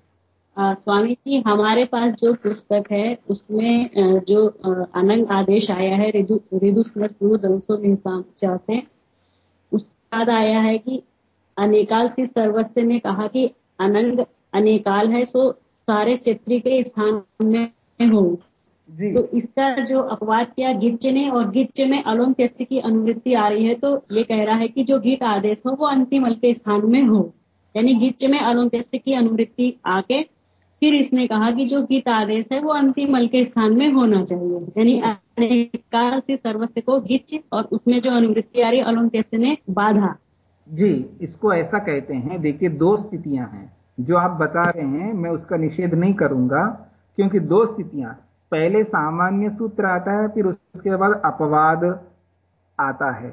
[SPEAKER 2] स्वामी जी हमारे पास जो पुस्तक है उसमें जो अनंग आदेश आया है ऋदु ऋदु से उसके बाद आया है कि अनेकाल से सर्वस्व ने कहा कि अनंग अनेकाल है सो सारे चित्री के स्थान में हो। तो इसका जो अपवाद किया गिच्च ने और गिच्च में अलोम त्यस्य की अनुवृत्ति आ रही है तो ये कह रहा है कि जो गीत आदेश हो वो अंतिम अल के स्थान में हो। यानी गिच्च में अलोम त्यस्य की अनुवृत्ति आके फिर इसने कहा कि जो गीत आदेश है वो अंतिम अल के स्थान में होना चाहिए। यानी अनेकाल से सर्वस्व को गिच और उसमें जो अनुवृत्ति आ रही अलंत्य ने बाधा।
[SPEAKER 1] जी, इसको ऐसा कहते हैं, देखिए, दो स्थितियाँ हैं, जो आप बता रहे हैं, मैं उसका निषेध नहीं करूँगा, क्योंकि दो स्थितियाँ, पहले सामान्य सूत्र आता है, फिर उसके बाद अपवाद आता है,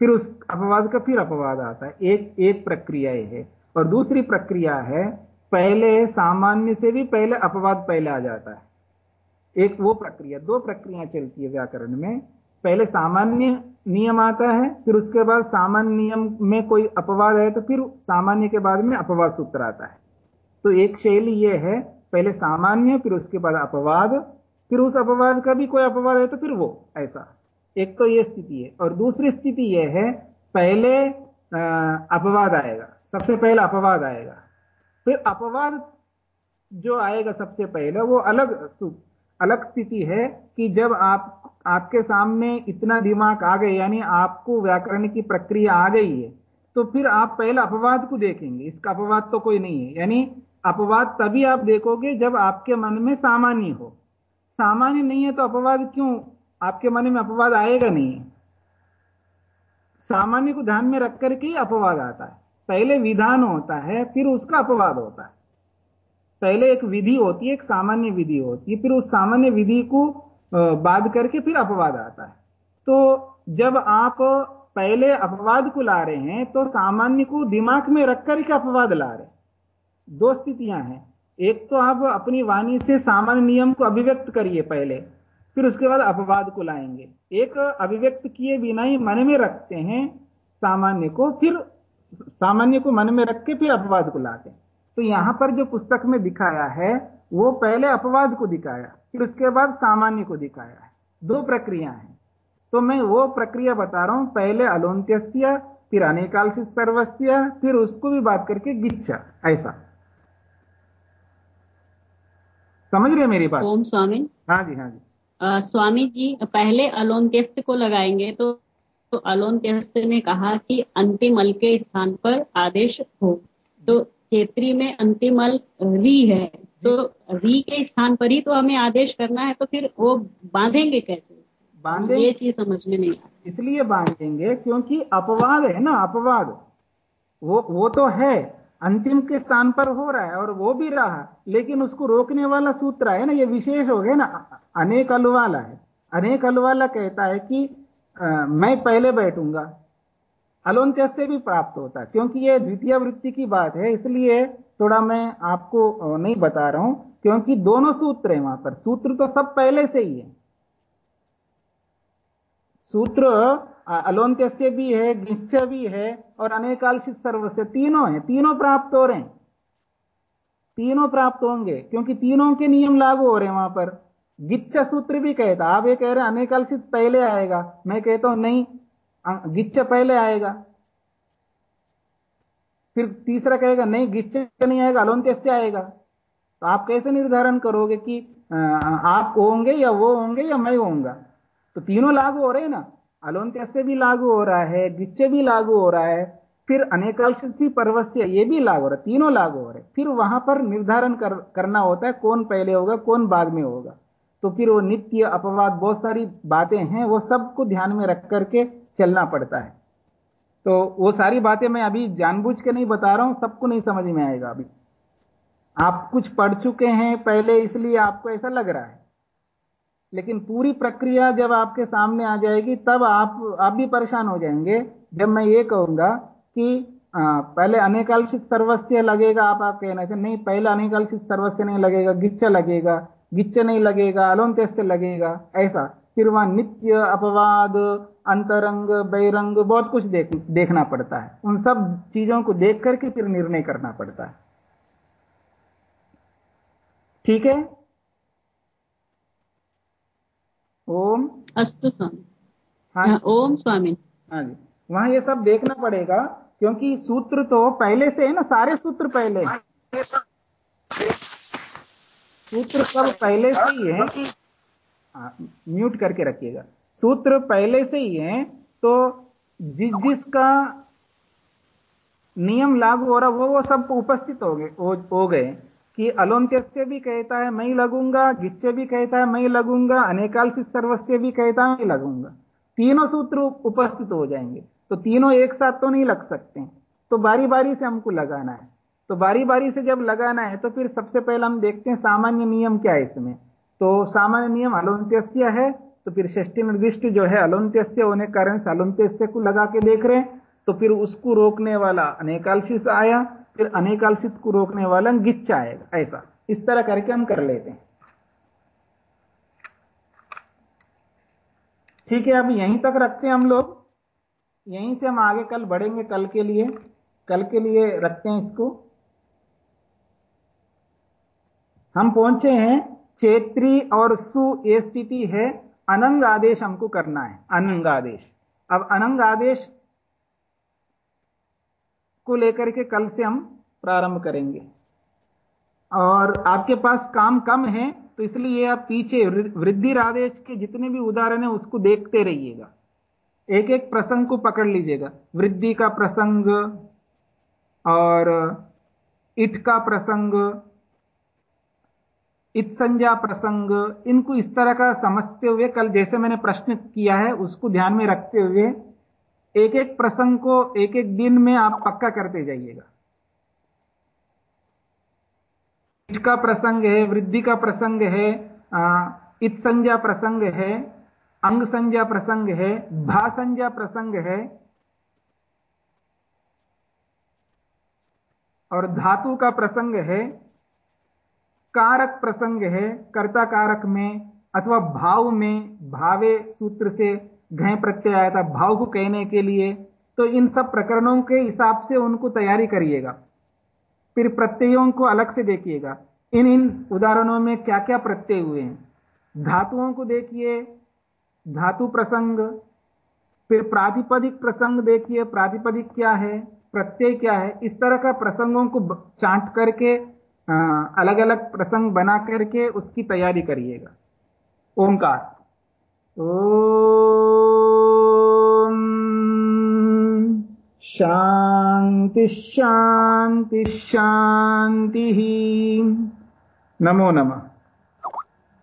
[SPEAKER 1] फिर उस अपवाद का फिर अपवाद आता है, एक एक प्रक्रिया है, और दूसरी प्रक्रिया है, पहले सामान्य से भी पहले अपवाद पहले आ जाता है, एक वो प्रक्रिया, दो प्रक्रिया चलती है व्याकरण में पहले सामान्य नियम आता है, फिर उसके बाद सामान्य नियम में कोई अपवाद है तो फिर सामान्य के बाद में अपवाद सूत्र आता है। तो एक शैली यह है, पहले सामान्य, फिर उसके बाद अपवाद, फिर उस अपवाद का भी कोई अपवाद है तो फिर वो, ऐसा। एक तो यह स्थिति है, और दूसरी स्थिति यह है, पहले अपवाद आएगा, सबसे पहले अपवाद आएगा। फिर अपवाद जो आएगा सबसे पहले, वो अलग अलग स्थिति है कि जब आप आपके सामने इतना दिमाग आ गए यानी आपको व्याकरण की प्रक्रिया आ गई है तो फिर आप पहले अपवाद को देखेंगे। इसका अपवाद तो कोई नहीं है। यानी अपवाद तभी आप देखोगे जब आपके मन में सामान्य हो। सामान्य नहीं है तो अपवाद क्यों? आपके मन में अपवाद आएगा नहीं। सामान्य को ध्यान में रख करके ही अपवाद आता है। पहले विधान होता है, फिर उसका अपवाद होता है। पहले एक विधि होती है, एक सामान्य विधि होती है, फिर उस सामान्य विधि को बाध करके फिर अपवाद आता है। तो जब आप पहले अपवाद को ला रहे हैं तो सामान्य को दिमाग में रख करके अपवाद ला रहे दो स्थितियाँ हैं। एक तो आप अपनी वाणी से सामान्य नियम को अभिव्यक्त करिए पहले, फिर उसके बाद अपवाद को लाएँगे। एक अभिव्यक्त किए बिना ही मन में रखते हैं सामान्य को, फिर सामान्य को मन में रख के फिर अपवाद को लाते हैं। तो यहाँ पर जो पुस्तक में दिखाया है वो पहले अपवाद को दिखाया फिर उसके बाद सामान्य को दिखाया है। दो प्रक्रिया है। तो मैं वो प्रक्रिया बता रहा हूँ पहले अलोन्त्य फिर अनेकाल से सर्वस्या फिर उसको भी बात करके गिच्छा ऐसा। समझ रहे मेरी बात?
[SPEAKER 2] ओम स्वामी।
[SPEAKER 1] हाँ जी हाँ जी।
[SPEAKER 2] आ, स्वामी जी पहले अलोन्त्यस्त को लगाएँगे तो तो अलोन्त्यस्त ने कहा कि अंतिम अल के स्थान पर आदेश हो। तो क्षेत्री में अंतिम अल री है। तो री के स्थान पर ही तो हमें आदेश करना है तो फिर वो बांधेंगे कैसे? बांधेंगे ये चीज़ समझ में नहीं आ
[SPEAKER 1] इसलिए बांधेंगे क्योंकि अपवाद है ना अपवाद। वो वो तो है अंतिम के स्थान पर हो रहा है और वो भी रहा लेकिन उसको रोकने वाला सूत्र है ना ये विशेष हो गया ना अनेक अलवाला है। अनेक अलवाला कहता है कि आ, मैं पहले बैठूँगा अलोन्त्य से भी प्राप्त होता है क्योंकि ये द्वितीय वृत्ति की बात है इसलिए थोड़ा मैं आपको नहीं बता रहा हूँ, क्योंकि दोनों सूत्र है वहाँ पर। सूत्र तो सब पहले से ही है। सूत्र अलोन्त्य से भी है, गिच्छ भी है और अनेकालशित सर्व से तीनों है। तीनों प्राप्त हो रहे हैं। तीनों प्राप्त होंगे, क्योंकि तीनों के नियम लागू हो रहे हैं वहाँ पर। गिच्छ सूत्र भी कहता आप ये कह रहे हैं, अनेकालशित पहले आएगा। मैं कहता हूँ, नहीं गिच्छ पहले आएगा। फिर तीसरा कहेगा नहीं गिच्चे नहीं आएगा अलोन्त्य से आएगा। तो आप कैसे निर्धारण करोगे कि आप होंगे या वो होंगे या मैं होऊँगा? तो तीनों लागू हो रहे हैं ना? अलोन्त्य से भी लागू हो रहा है गिच्चे भी लागू हो रहा है फिर अनेकांशी पर्वस्य ये भी लागू हो रहा है तीनों लागू हो रहे फिर वहाँ पर निर्धारण कर, करना होता है कौन पहले होगा कौन बाद में होगा। तो फिर वो नित्य अपवाद बहुत सारी बातें हैं वो सबको ध्यान में रख करके चलना पड़ता है। तो वो सारी बातें मैं अभी जानबूझ के नहीं बता रहा हूँ सबको नहीं समझ में आएगा अभी। आप कुछ पढ़ चुके हैं पहले इसलिए आपको ऐसा लग रहा है। लेकिन पूरी प्रक्रिया जब आपके सामने आ जाएगी तब आप आप भी परेशान हो जाएँगे। जब मैं ये कहूँगा कि आ, पहले अनेकालशित सर्वस्व लगेगा आप आप कहना चाहिए नहीं पहले अनेकालशित सर्वस्व नहीं लगेगा गिच्च लगेगा गिच्च नहीं लगेगा अलोन्त्य लगेगा ऐसा। फिर वहाँ नित्य अपवाद अंतरंग बैरंग बहुत कुछ देख देखना पड़ता है। उन सब चीज़ों को देख करके फिर निर्णय करना पड़ता है। ठीक है? ओम।
[SPEAKER 2] अस्तु स्वामी। हाँ, हाँ ओम स्वामी।
[SPEAKER 1] हाँ जी। वहाँ ये सब देखना पड़ेगा क्योंकि सूत्र तो पहले से है ना सारे सूत्र पहले। सूत्र सब पहले से ही। है म्यूट करके रखिएगा। सूत्र पहले से ही है तो जिस जिसका नियम लागू हो रहा वो वो सब उपस्थित हो गए हो, गए। कि अलोन्त्यस्य भी कहता है मैं लगूँगा गिच्चे भी कहता है मैं लगूँगा अनेकाल सर्वस्य भी कहता है मैं लगूँगा। तीनों सूत्र उपस्थित हो जाएँगे तो तीनों एक साथ तो नहीं लग सकते। तो बारी बारी से हमको लगाना है। तो बारी बारी से जब लगाना है तो फिर सबसे पहले हम देखते हैं सामान्य नियम क्या है इसमें। तो सामान्य नियम अलोन्त्यस्य है तो फिर षष्टि निर्दिष्ट जो है अलोन्त्यस्य होने के कारण से अलोन्त्यस्य को लगा के देख रहे हैं। तो फिर उसको रोकने वाला अनेकालशित आया, फिर अनेकालशित को रोकने वाला गिच्चा आएगा, ऐसा। इस तरह करके हम कर लेते हैं। ठीक है, अब यहीं तक रखते हैं हम लोग। यहीं से हम आगे कल बढ़ेंगे, कल के लिए। कल के लिए रखते हैं इसको। हम पहुँचे हैं, चेत्री और सु ये स्थिति है। अनंग आदेश हमको करना है अनंग आदेश अब अनंग आदेश को लेकर के कल से हम प्रारंभ करेंगे। और आपके पास काम कम है तो इसलिए आप पीछे वृद्धि आदेश के जितने भी उदाहरण है, उसको देखते रहिएगा। एक एक प्रसंग को पकड़ लीजिएगा। वृद्धि का प्रसंग और इट का प्रसंग इत संज्ञा प्रसंग, इनको इस तरह का समझते हुए, कल जैसे मैंने प्रश्न किया है, उसको ध्यान में रखते हुए एक एक प्रसंग को एक एक दिन में आप पक्का करते जाइएगा। का प्रसंग है, वृद्धि का प्रसंग है इत संज्ञा प्रसंग है, अंग संज्ञा प्रसंग है, भा संज्ञा प्रसंग है, और धातु का प्रसंग है कारक प्रसंग है, कर्ता कारक में, अथवा भाव में, भावे सूत्र से घय प्रत्यय आया था, भाव को कहने के लिए तो इन सब प्रकरणों के हिसाब से उनको तैयारी करिएगा। फिर प्रत्ययों को अलग से देखिएगा। इन इन उदाहरणों में क्या क्या प्रत्यय हुए हैं? धातुओं को देखिए, धातु प्रसंग, फिर प्रातिपदिक प्रसंग देखिए, प्रातिपदिक क्या है, प्रत्यय क्या है, इस तरह का प्रसंगों को चांट करके अलग अलग प्रसंग बना करके उसकी तैयारी करिएगा। ओंकार। ओ शांति शांति शांति नमो नमः।